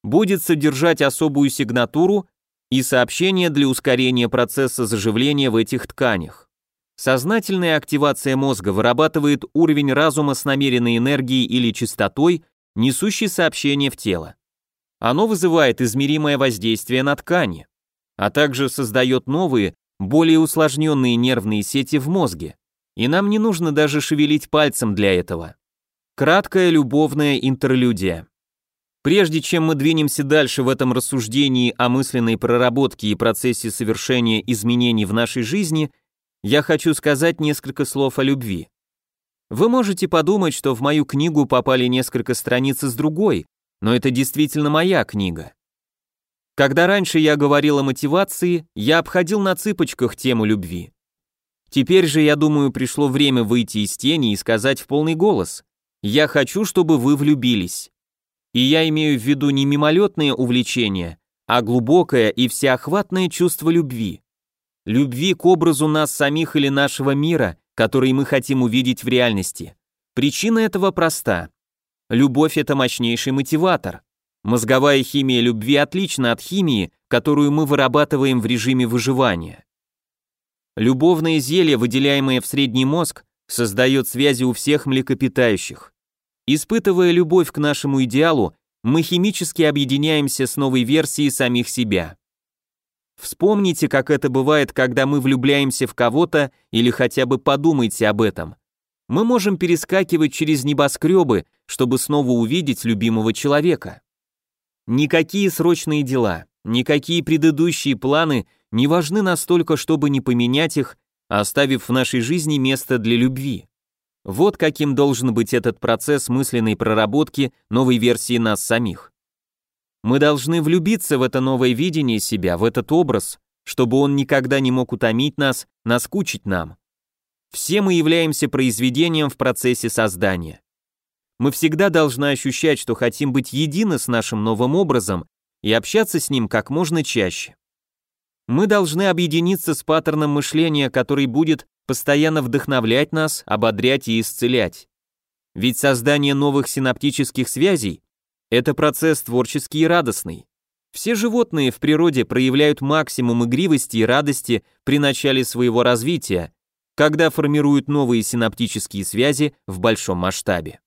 будет содержать особую сигнатуру и сообщение для ускорения процесса заживления в этих тканях. Сознательная активация мозга вырабатывает уровень разума с намеренной энергией или частотой, несущей сообщение в тело. Оно вызывает измеримое воздействие на ткани, а также создает новые, более усложненные нервные сети в мозге, и нам не нужно даже шевелить пальцем для этого. Краткая любовная интерлюдия. Прежде чем мы двинемся дальше в этом рассуждении о мысленной проработке и процессе совершения изменений в нашей жизни, я хочу сказать несколько слов о любви. Вы можете подумать, что в мою книгу попали несколько страниц из другой, но это действительно моя книга. Когда раньше я говорил о мотивации, я обходил на цыпочках тему любви. Теперь же, я думаю, пришло время выйти из тени и сказать в полный голос. Я хочу, чтобы вы влюбились. И я имею в виду не мимолетное увлечение, а глубокое и всеохватное чувство любви. Любви к образу нас самих или нашего мира, который мы хотим увидеть в реальности. Причина этого проста. Любовь – это мощнейший мотиватор. Мозговая химия любви отлична от химии, которую мы вырабатываем в режиме выживания. Любовное зелье, выделяемое в средний мозг, создает связи у всех млекопитающих. Испытывая любовь к нашему идеалу, мы химически объединяемся с новой версией самих себя. Вспомните, как это бывает, когда мы влюбляемся в кого-то, или хотя бы подумайте об этом. Мы можем перескакивать через небоскребы, чтобы снова увидеть любимого человека. Никакие срочные дела, никакие предыдущие планы не важны настолько, чтобы не поменять их, оставив в нашей жизни место для любви. Вот каким должен быть этот процесс мысленной проработки новой версии нас самих. Мы должны влюбиться в это новое видение себя, в этот образ, чтобы он никогда не мог утомить нас, наскучить нам. Все мы являемся произведением в процессе создания. Мы всегда должны ощущать, что хотим быть едины с нашим новым образом и общаться с ним как можно чаще. Мы должны объединиться с паттерном мышления, который будет постоянно вдохновлять нас, ободрять и исцелять. Ведь создание новых синаптических связей – это процесс творческий и радостный. Все животные в природе проявляют максимум игривости и радости при начале своего развития, когда формируют новые синаптические связи в большом масштабе.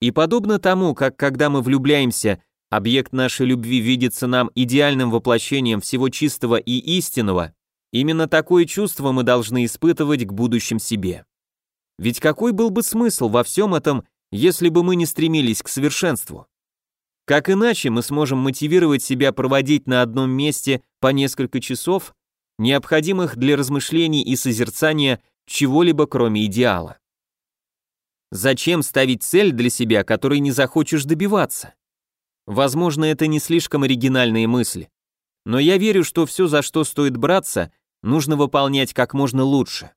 И подобно тому, как когда мы влюбляемся, объект нашей любви видится нам идеальным воплощением всего чистого и истинного, Именно такое чувство мы должны испытывать к будущим себе. Ведь какой был бы смысл во всем этом, если бы мы не стремились к совершенству? Как иначе мы сможем мотивировать себя проводить на одном месте по несколько часов, необходимых для размышлений и созерцания чего-либо кроме идеала? Зачем ставить цель для себя, которой не захочешь добиваться? Возможно, это не слишком оригинальные мысли. Но я верю, что все, за что стоит браться, нужно выполнять как можно лучше.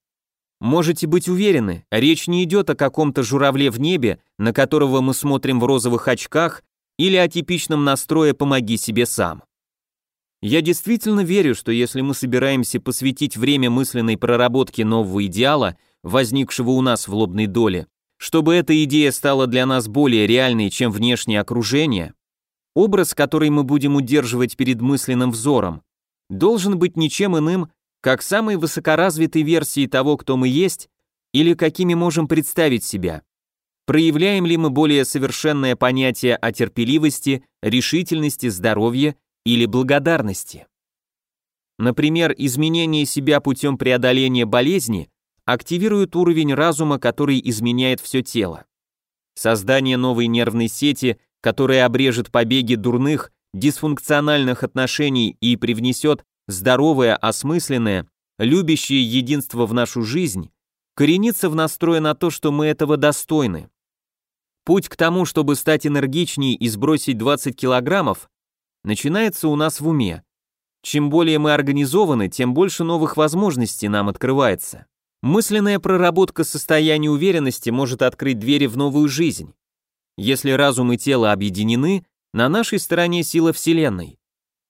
Можете быть уверены, речь не идет о каком-то журавле в небе, на которого мы смотрим в розовых очках, или о типичном настрое «помоги себе сам». Я действительно верю, что если мы собираемся посвятить время мысленной проработке нового идеала, возникшего у нас в лобной доле, чтобы эта идея стала для нас более реальной, чем внешнее окружение, образ, который мы будем удерживать перед мысленным взором, должен быть ничем иным, как самой высокоразвитой версии того, кто мы есть, или какими можем представить себя. Проявляем ли мы более совершенное понятие о терпеливости, решительности, здоровье или благодарности? Например, изменение себя путем преодоления болезни активирует уровень разума, который изменяет все тело. Создание новой нервной сети, которая обрежет побеги дурных, дисфункциональных отношений и привнесет здоровое, осмысленное, любящее единство в нашу жизнь, коренится в настрое на то, что мы этого достойны. Путь к тому, чтобы стать энергичнее и сбросить 20 килограммов, начинается у нас в уме. Чем более мы организованы, тем больше новых возможностей нам открывается. Мысленная проработка состояния уверенности может открыть двери в новую жизнь. Если разум и тело объединены, на нашей стороне сила Вселенной.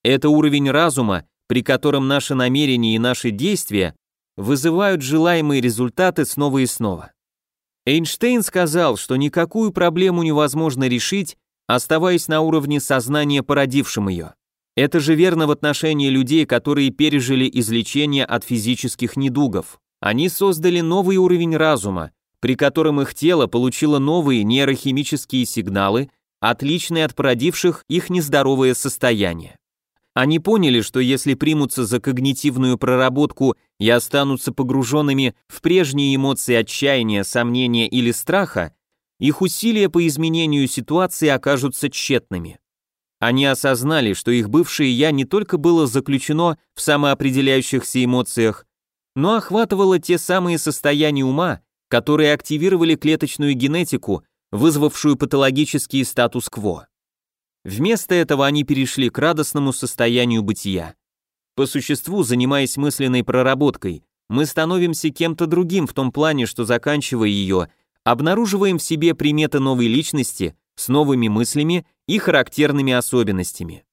Это уровень разума, при котором наши намерения и наши действия вызывают желаемые результаты снова и снова. Эйнштейн сказал, что никакую проблему невозможно решить, оставаясь на уровне сознания, породившим ее. Это же верно в отношении людей, которые пережили излечение от физических недугов. Они создали новый уровень разума, при котором их тело получило новые нейрохимические сигналы, отличные от породивших их нездоровое состояние. Они поняли, что если примутся за когнитивную проработку и останутся погруженными в прежние эмоции отчаяния, сомнения или страха, их усилия по изменению ситуации окажутся тщетными. Они осознали, что их бывшее «я» не только было заключено в самоопределяющихся эмоциях, но охватывало те самые состояния ума, которые активировали клеточную генетику, вызвавшую патологический статус-кво. Вместо этого они перешли к радостному состоянию бытия. По существу, занимаясь мысленной проработкой, мы становимся кем-то другим в том плане, что заканчивая ее, обнаруживаем в себе приметы новой личности с новыми мыслями и характерными особенностями.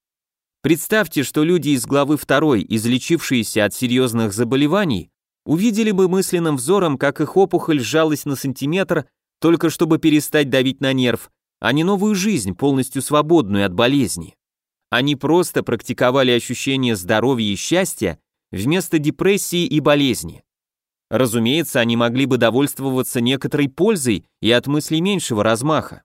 Представьте, что люди из главы 2, излечившиеся от серьезных заболеваний, увидели бы мысленным взором, как их опухоль сжалась на сантиметр, только чтобы перестать давить на нерв, а не новую жизнь, полностью свободную от болезни. Они просто практиковали ощущение здоровья и счастья вместо депрессии и болезни. Разумеется, они могли бы довольствоваться некоторой пользой и от мыслей меньшего размаха.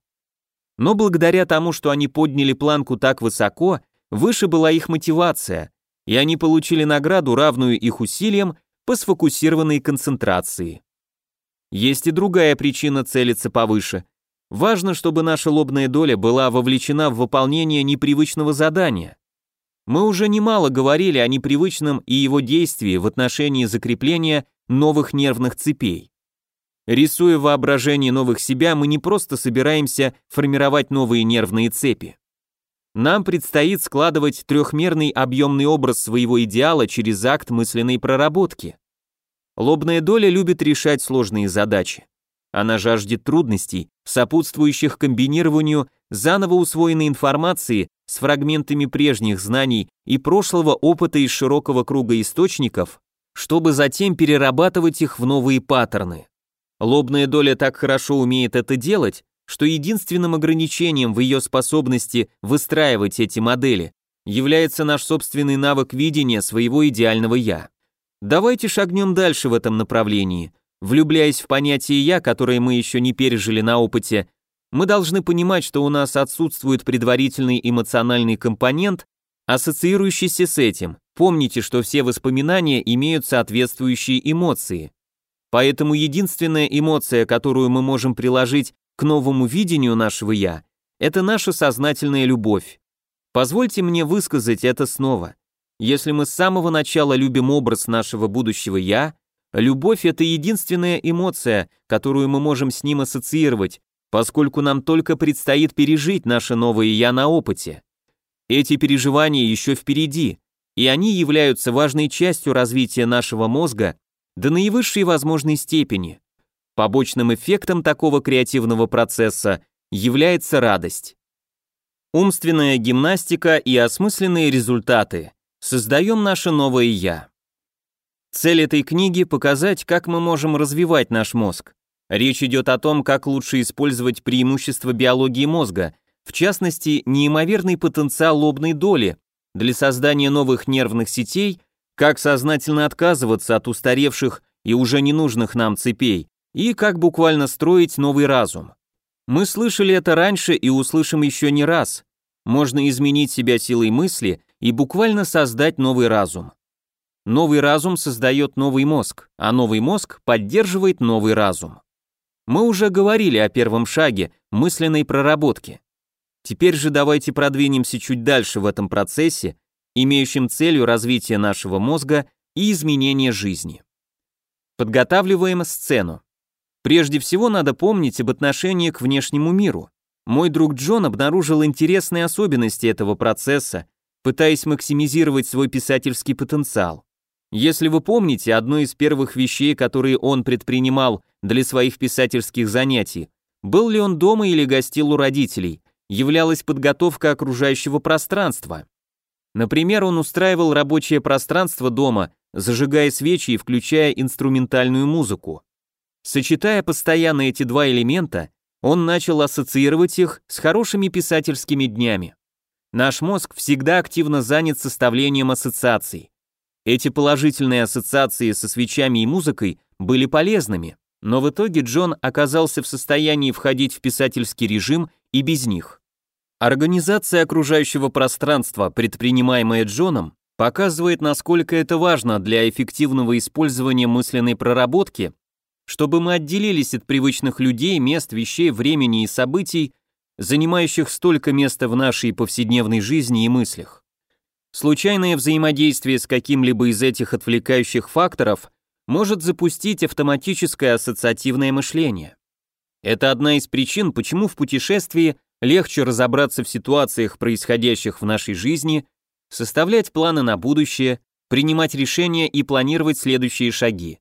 Но благодаря тому, что они подняли планку так высоко, выше была их мотивация, и они получили награду, равную их усилиям по сфокусированной концентрации. Есть и другая причина целиться повыше – Важно, чтобы наша лобная доля была вовлечена в выполнение непривычного задания. Мы уже немало говорили о непривычном и его действии в отношении закрепления новых нервных цепей. Рисуя воображение новых себя, мы не просто собираемся формировать новые нервные цепи. Нам предстоит складывать трехмерный объемный образ своего идеала через акт мысленной проработки. Лобная доля любит решать сложные задачи. Она жаждет трудностей, сопутствующих комбинированию заново усвоенной информации с фрагментами прежних знаний и прошлого опыта из широкого круга источников, чтобы затем перерабатывать их в новые паттерны. Лобная доля так хорошо умеет это делать, что единственным ограничением в ее способности выстраивать эти модели является наш собственный навык видения своего идеального «я». Давайте шагнем дальше в этом направлении – Влюбляясь в понятие «я», которое мы еще не пережили на опыте, мы должны понимать, что у нас отсутствует предварительный эмоциональный компонент, ассоциирующийся с этим. Помните, что все воспоминания имеют соответствующие эмоции. Поэтому единственная эмоция, которую мы можем приложить к новому видению нашего «я», это наша сознательная любовь. Позвольте мне высказать это снова. Если мы с самого начала любим образ нашего будущего «я», Любовь — это единственная эмоция, которую мы можем с ним ассоциировать, поскольку нам только предстоит пережить наше новое «я» на опыте. Эти переживания еще впереди, и они являются важной частью развития нашего мозга до наивысшей возможной степени. Побочным эффектом такого креативного процесса является радость. Умственная гимнастика и осмысленные результаты. Создаем наше новое «я». Цель этой книги – показать, как мы можем развивать наш мозг. Речь идет о том, как лучше использовать преимущества биологии мозга, в частности, неимоверный потенциал лобной доли для создания новых нервных сетей, как сознательно отказываться от устаревших и уже ненужных нам цепей, и как буквально строить новый разум. Мы слышали это раньше и услышим еще не раз. Можно изменить себя силой мысли и буквально создать новый разум. Новый разум создает новый мозг, а новый мозг поддерживает новый разум. Мы уже говорили о первом шаге мысленной проработки. Теперь же давайте продвинемся чуть дальше в этом процессе, имеющем целью развитие нашего мозга и изменение жизни. Подготавливаем сцену. Прежде всего надо помнить об отношении к внешнему миру. Мой друг Джон обнаружил интересные особенности этого процесса, пытаясь максимизировать свой писательский потенциал. Если вы помните, одной из первых вещей, которые он предпринимал для своих писательских занятий, был ли он дома или гостил у родителей, являлась подготовка окружающего пространства. Например, он устраивал рабочее пространство дома, зажигая свечи и включая инструментальную музыку. Сочетая постоянно эти два элемента, он начал ассоциировать их с хорошими писательскими днями. Наш мозг всегда активно занят составлением ассоциаций. Эти положительные ассоциации со свечами и музыкой были полезными, но в итоге Джон оказался в состоянии входить в писательский режим и без них. Организация окружающего пространства, предпринимаемая Джоном, показывает, насколько это важно для эффективного использования мысленной проработки, чтобы мы отделились от привычных людей, мест, вещей, времени и событий, занимающих столько места в нашей повседневной жизни и мыслях. Случайное взаимодействие с каким-либо из этих отвлекающих факторов может запустить автоматическое ассоциативное мышление. Это одна из причин, почему в путешествии легче разобраться в ситуациях, происходящих в нашей жизни, составлять планы на будущее, принимать решения и планировать следующие шаги.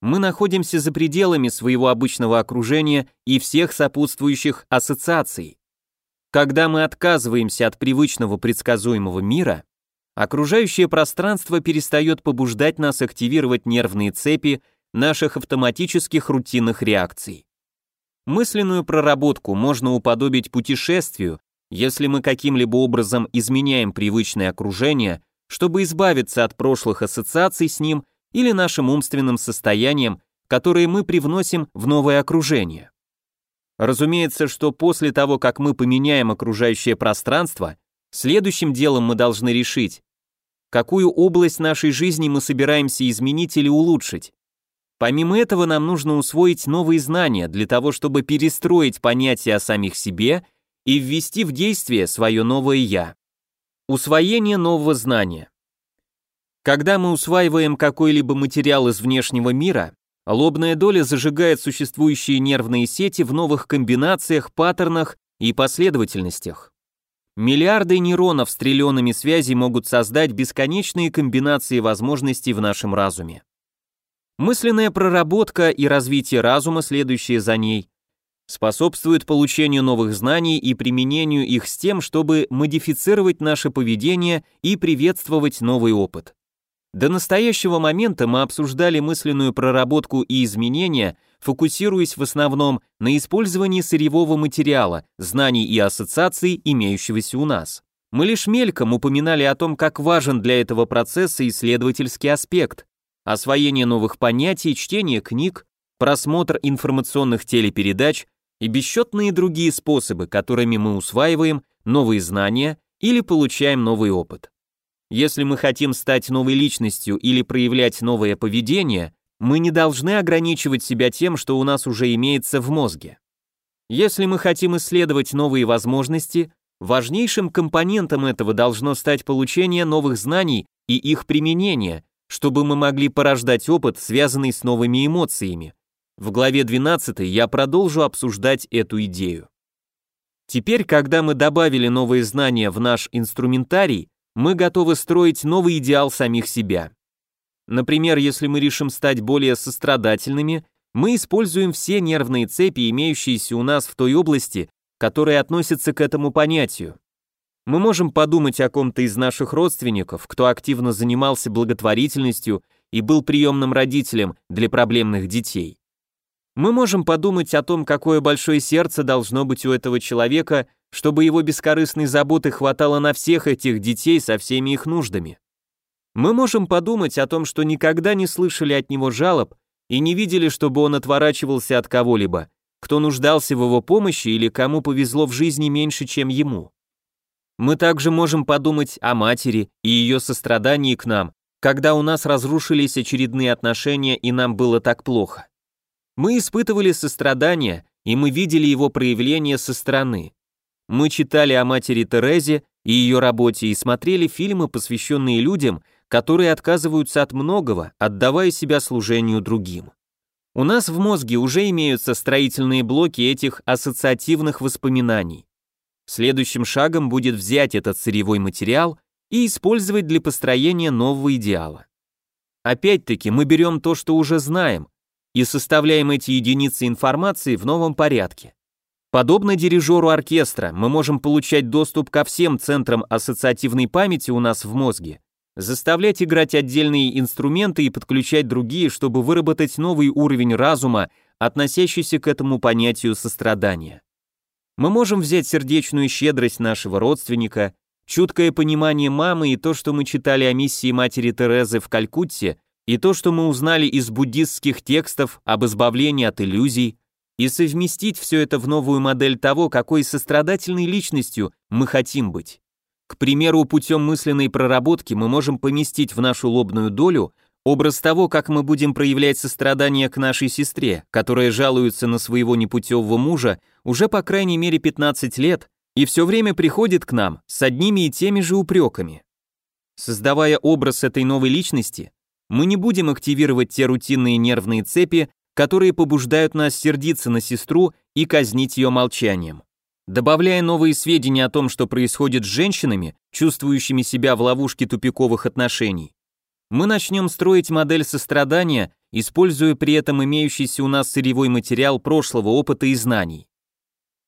Мы находимся за пределами своего обычного окружения и всех сопутствующих ассоциаций. Когда мы отказываемся от привычного предсказуемого мира, окружающее пространство перестает побуждать нас активировать нервные цепи наших автоматических рутинных реакций. Мысленную проработку можно уподобить путешествию, если мы каким-либо образом изменяем привычное окружение, чтобы избавиться от прошлых ассоциаций с ним или нашим умственным состоянием, которые мы привносим в новое окружение. Разумеется, что после того, как мы поменяем окружающее пространство, следующим делом мы должны решить, какую область нашей жизни мы собираемся изменить или улучшить. Помимо этого, нам нужно усвоить новые знания для того, чтобы перестроить понятие о самих себе и ввести в действие свое новое «я». Усвоение нового знания. Когда мы усваиваем какой-либо материал из внешнего мира, а лобная доля зажигает существующие нервные сети в новых комбинациях, паттернах и последовательностях. Миллиарды нейронов с триллионами связей могут создать бесконечные комбинации возможностей в нашем разуме. Мысленная проработка и развитие разума, следующие за ней, способствует получению новых знаний и применению их с тем, чтобы модифицировать наше поведение и приветствовать новый опыт. До настоящего момента мы обсуждали мысленную проработку и изменения, фокусируясь в основном на использовании сырьевого материала, знаний и ассоциаций, имеющегося у нас. Мы лишь мельком упоминали о том, как важен для этого процесса исследовательский аспект, освоение новых понятий, чтение книг, просмотр информационных телепередач и бесчетные другие способы, которыми мы усваиваем новые знания или получаем новый опыт. Если мы хотим стать новой личностью или проявлять новое поведение, мы не должны ограничивать себя тем, что у нас уже имеется в мозге. Если мы хотим исследовать новые возможности, важнейшим компонентом этого должно стать получение новых знаний и их применение, чтобы мы могли порождать опыт, связанный с новыми эмоциями. В главе 12 я продолжу обсуждать эту идею. Теперь, когда мы добавили новые знания в наш инструментарий, мы готовы строить новый идеал самих себя. Например, если мы решим стать более сострадательными, мы используем все нервные цепи, имеющиеся у нас в той области, которая относится к этому понятию. Мы можем подумать о ком-то из наших родственников, кто активно занимался благотворительностью и был приемным родителем для проблемных детей. Мы можем подумать о том, какое большое сердце должно быть у этого человека, чтобы его бескорыстной заботы хватало на всех этих детей со всеми их нуждами. Мы можем подумать о том, что никогда не слышали от него жалоб и не видели, чтобы он отворачивался от кого-либо, кто нуждался в его помощи или кому повезло в жизни меньше, чем ему. Мы также можем подумать о матери и ее сострадании к нам, когда у нас разрушились очередные отношения и нам было так плохо. Мы испытывали сострадание, и мы видели его проявление со стороны. Мы читали о матери Терезе и ее работе и смотрели фильмы, посвященные людям, которые отказываются от многого, отдавая себя служению другим. У нас в мозге уже имеются строительные блоки этих ассоциативных воспоминаний. Следующим шагом будет взять этот сырьевой материал и использовать для построения нового идеала. Опять-таки мы берем то, что уже знаем, и составляем эти единицы информации в новом порядке. Подобно дирижеру оркестра, мы можем получать доступ ко всем центрам ассоциативной памяти у нас в мозге, заставлять играть отдельные инструменты и подключать другие, чтобы выработать новый уровень разума, относящийся к этому понятию сострадания. Мы можем взять сердечную щедрость нашего родственника, чуткое понимание мамы и то, что мы читали о миссии матери Терезы в Калькутте, и то, что мы узнали из буддистских текстов об избавлении от иллюзий, и совместить все это в новую модель того, какой сострадательной личностью мы хотим быть. К примеру, путем мысленной проработки мы можем поместить в нашу лобную долю образ того, как мы будем проявлять сострадание к нашей сестре, которая жалуется на своего непутевого мужа уже по крайней мере 15 лет и все время приходит к нам с одними и теми же упреками. Создавая образ этой новой личности, мы не будем активировать те рутинные нервные цепи, которые побуждают нас сердиться на сестру и казнить ее молчанием. Добавляя новые сведения о том, что происходит с женщинами, чувствующими себя в ловушке тупиковых отношений, мы начнем строить модель сострадания, используя при этом имеющийся у нас сырьевой материал прошлого опыта и знаний.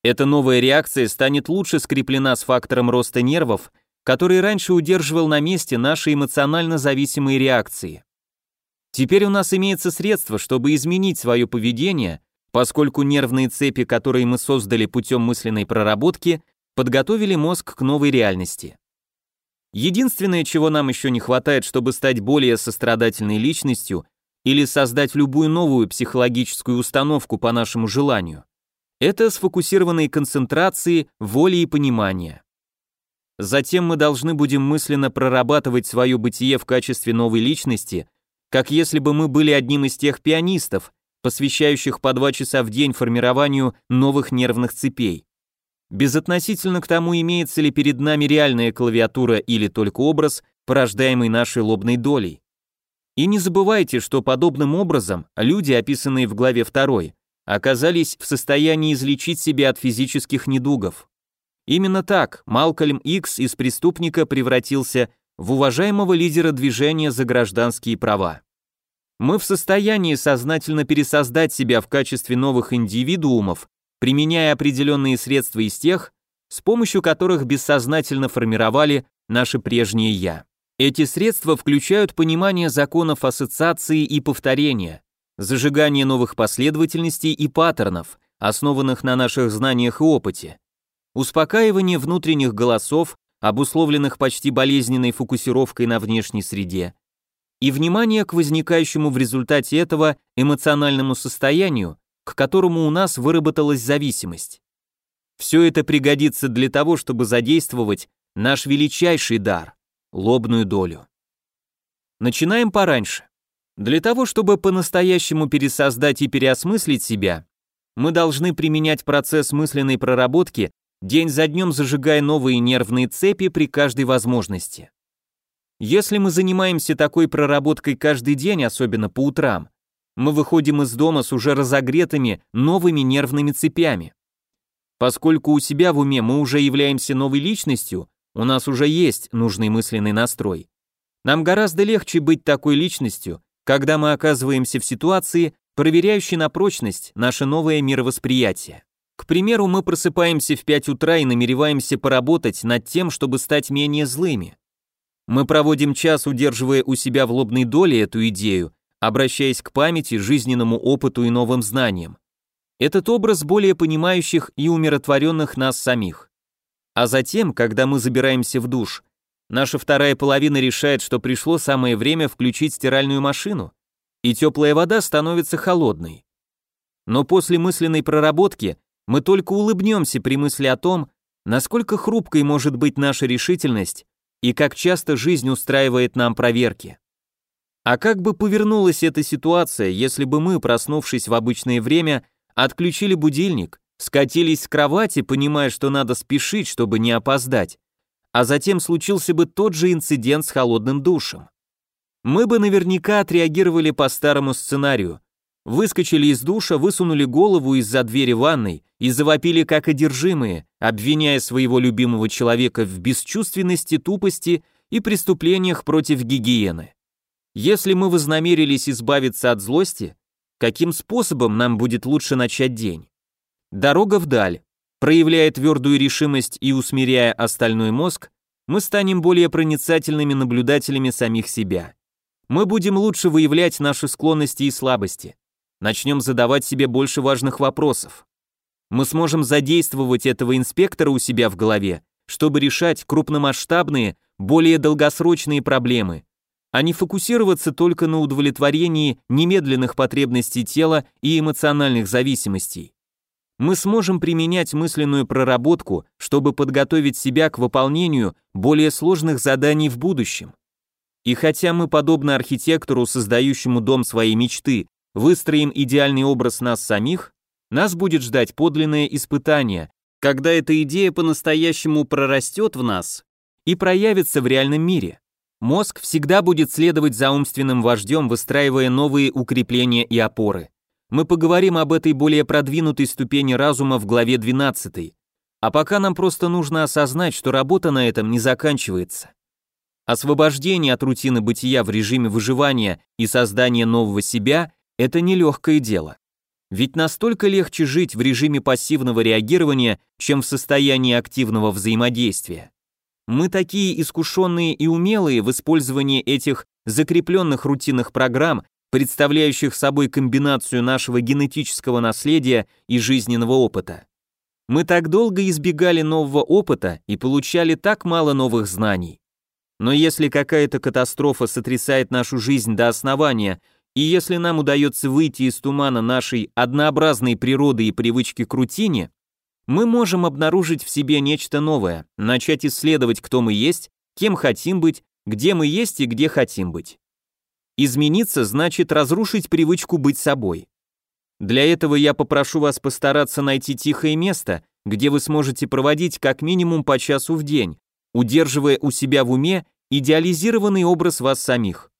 Эта новая реакция станет лучше скреплена с фактором роста нервов, который раньше удерживал на месте наши эмоционально зависимые реакции. Теперь у нас имеется средство, чтобы изменить свое поведение, поскольку нервные цепи, которые мы создали путем мысленной проработки, подготовили мозг к новой реальности. Единственное, чего нам еще не хватает, чтобы стать более сострадательной личностью или создать любую новую психологическую установку по нашему желанию, это сфокусированные концентрации воли и понимания. Затем мы должны будем мысленно прорабатывать свое бытие в качестве новой личности, как если бы мы были одним из тех пианистов, посвящающих по два часа в день формированию новых нервных цепей. Безотносительно к тому, имеется ли перед нами реальная клавиатура или только образ, порождаемый нашей лобной долей. И не забывайте, что подобным образом люди, описанные в главе 2, оказались в состоянии излечить себя от физических недугов. Именно так Малкольм Икс из преступника превратился в уважаемого лидера движения за гражданские права. Мы в состоянии сознательно пересоздать себя в качестве новых индивидуумов, применяя определенные средства из тех, с помощью которых бессознательно формировали наше прежнее «я». Эти средства включают понимание законов ассоциации и повторения, зажигание новых последовательностей и паттернов, основанных на наших знаниях и опыте, успокаивание внутренних голосов обусловленных почти болезненной фокусировкой на внешней среде, и внимание к возникающему в результате этого эмоциональному состоянию, к которому у нас выработалась зависимость. Все это пригодится для того, чтобы задействовать наш величайший дар – лобную долю. Начинаем пораньше. Для того, чтобы по-настоящему пересоздать и переосмыслить себя, мы должны применять процесс мысленной проработки день за днем зажигая новые нервные цепи при каждой возможности. Если мы занимаемся такой проработкой каждый день, особенно по утрам, мы выходим из дома с уже разогретыми новыми нервными цепями. Поскольку у себя в уме мы уже являемся новой личностью, у нас уже есть нужный мысленный настрой. Нам гораздо легче быть такой личностью, когда мы оказываемся в ситуации, проверяющей на прочность наше новое мировосприятие. К примеру, мы просыпаемся в 5 утра и намереваемся поработать над тем, чтобы стать менее злыми. Мы проводим час, удерживая у себя в лобной доле эту идею, обращаясь к памяти, жизненному опыту и новым знаниям. Этот образ более понимающих и умиротворенных нас самих. А затем, когда мы забираемся в душ, наша вторая половина решает, что пришло самое время включить стиральную машину, и теплая вода становится холодной. Но после мысленной проработки мы только улыбнемся при мысли о том, насколько хрупкой может быть наша решительность и как часто жизнь устраивает нам проверки. А как бы повернулась эта ситуация, если бы мы, проснувшись в обычное время, отключили будильник, скатились с кровати, понимая, что надо спешить, чтобы не опоздать, а затем случился бы тот же инцидент с холодным душем? Мы бы наверняка отреагировали по старому сценарию, Выскочили из душа, высунули голову из-за двери ванной и завопили как одержимые, обвиняя своего любимого человека в бесчувственности, тупости и преступлениях против гигиены. Если мы вознамерились избавиться от злости, каким способом нам будет лучше начать день? Дорога вдаль. Проявляя твердую решимость и усмиряя остальной мозг, мы станем более проницательными наблюдателями самих себя. Мы будем лучше выявлять наши склонности и слабости начнем задавать себе больше важных вопросов. Мы сможем задействовать этого инспектора у себя в голове, чтобы решать крупномасштабные, более долгосрочные проблемы, а не фокусироваться только на удовлетворении немедленных потребностей тела и эмоциональных зависимостей. Мы сможем применять мысленную проработку, чтобы подготовить себя к выполнению более сложных заданий в будущем. И хотя мы подобны архитектору, создающему дом своей мечты, выстроим идеальный образ нас самих, нас будет ждать подлинное испытание, когда эта идея по-настоящему прорастет в нас и проявится в реальном мире. Мозг всегда будет следовать за умственным вождем, выстраивая новые укрепления и опоры. Мы поговорим об этой более продвинутой ступени разума в главе 12. А пока нам просто нужно осознать, что работа на этом не заканчивается. Освобождение от рутины бытия в режиме выживания и создание нового себя это нелегкое дело. Ведь настолько легче жить в режиме пассивного реагирования, чем в состоянии активного взаимодействия. Мы такие искушенные и умелые в использовании этих закрепленных рутинных программ, представляющих собой комбинацию нашего генетического наследия и жизненного опыта. Мы так долго избегали нового опыта и получали так мало новых знаний. Но если какая-то катастрофа сотрясает нашу жизнь до основания и если нам удается выйти из тумана нашей однообразной природы и привычки к рутине, мы можем обнаружить в себе нечто новое, начать исследовать, кто мы есть, кем хотим быть, где мы есть и где хотим быть. Измениться значит разрушить привычку быть собой. Для этого я попрошу вас постараться найти тихое место, где вы сможете проводить как минимум по часу в день, удерживая у себя в уме идеализированный образ вас самих.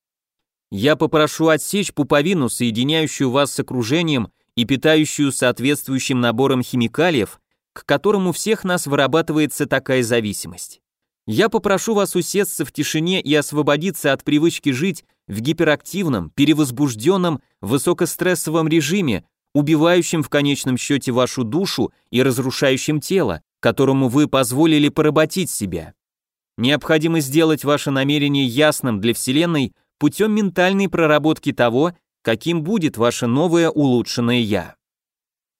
Я попрошу отсечь пуповину, соединяющую вас с окружением и питающую соответствующим набором химикалиев, к которому всех нас вырабатывается такая зависимость. Я попрошу вас усесться в тишине и освободиться от привычки жить в гиперактивном, перевозбужденном, высокострессовом режиме, убивающем в конечном счете вашу душу и разрушающем тело, которому вы позволили поработить себя. Необходимо сделать ваше намерение ясным для Вселенной путем ментальной проработки того, каким будет ваше новое улучшенное «я».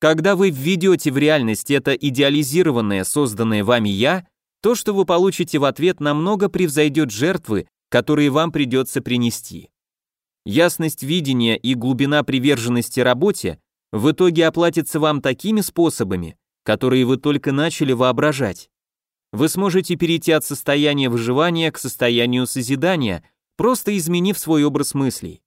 Когда вы введете в реальность это идеализированное, созданное вами «я», то, что вы получите в ответ, намного превзойдет жертвы, которые вам придется принести. Ясность видения и глубина приверженности работе в итоге оплатятся вам такими способами, которые вы только начали воображать. Вы сможете перейти от состояния выживания к состоянию созидания, просто изменив свой образ мыслей.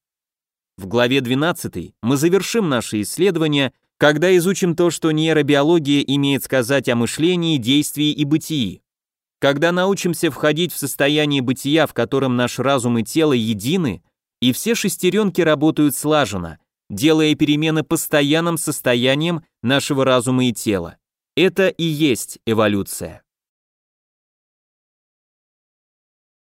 В главе 12 мы завершим наши исследования, когда изучим то, что нейробиология имеет сказать о мышлении, действии и бытии. Когда научимся входить в состояние бытия, в котором наш разум и тело едины, и все шестеренки работают слаженно, делая перемены постоянным состоянием нашего разума и тела. Это и есть эволюция.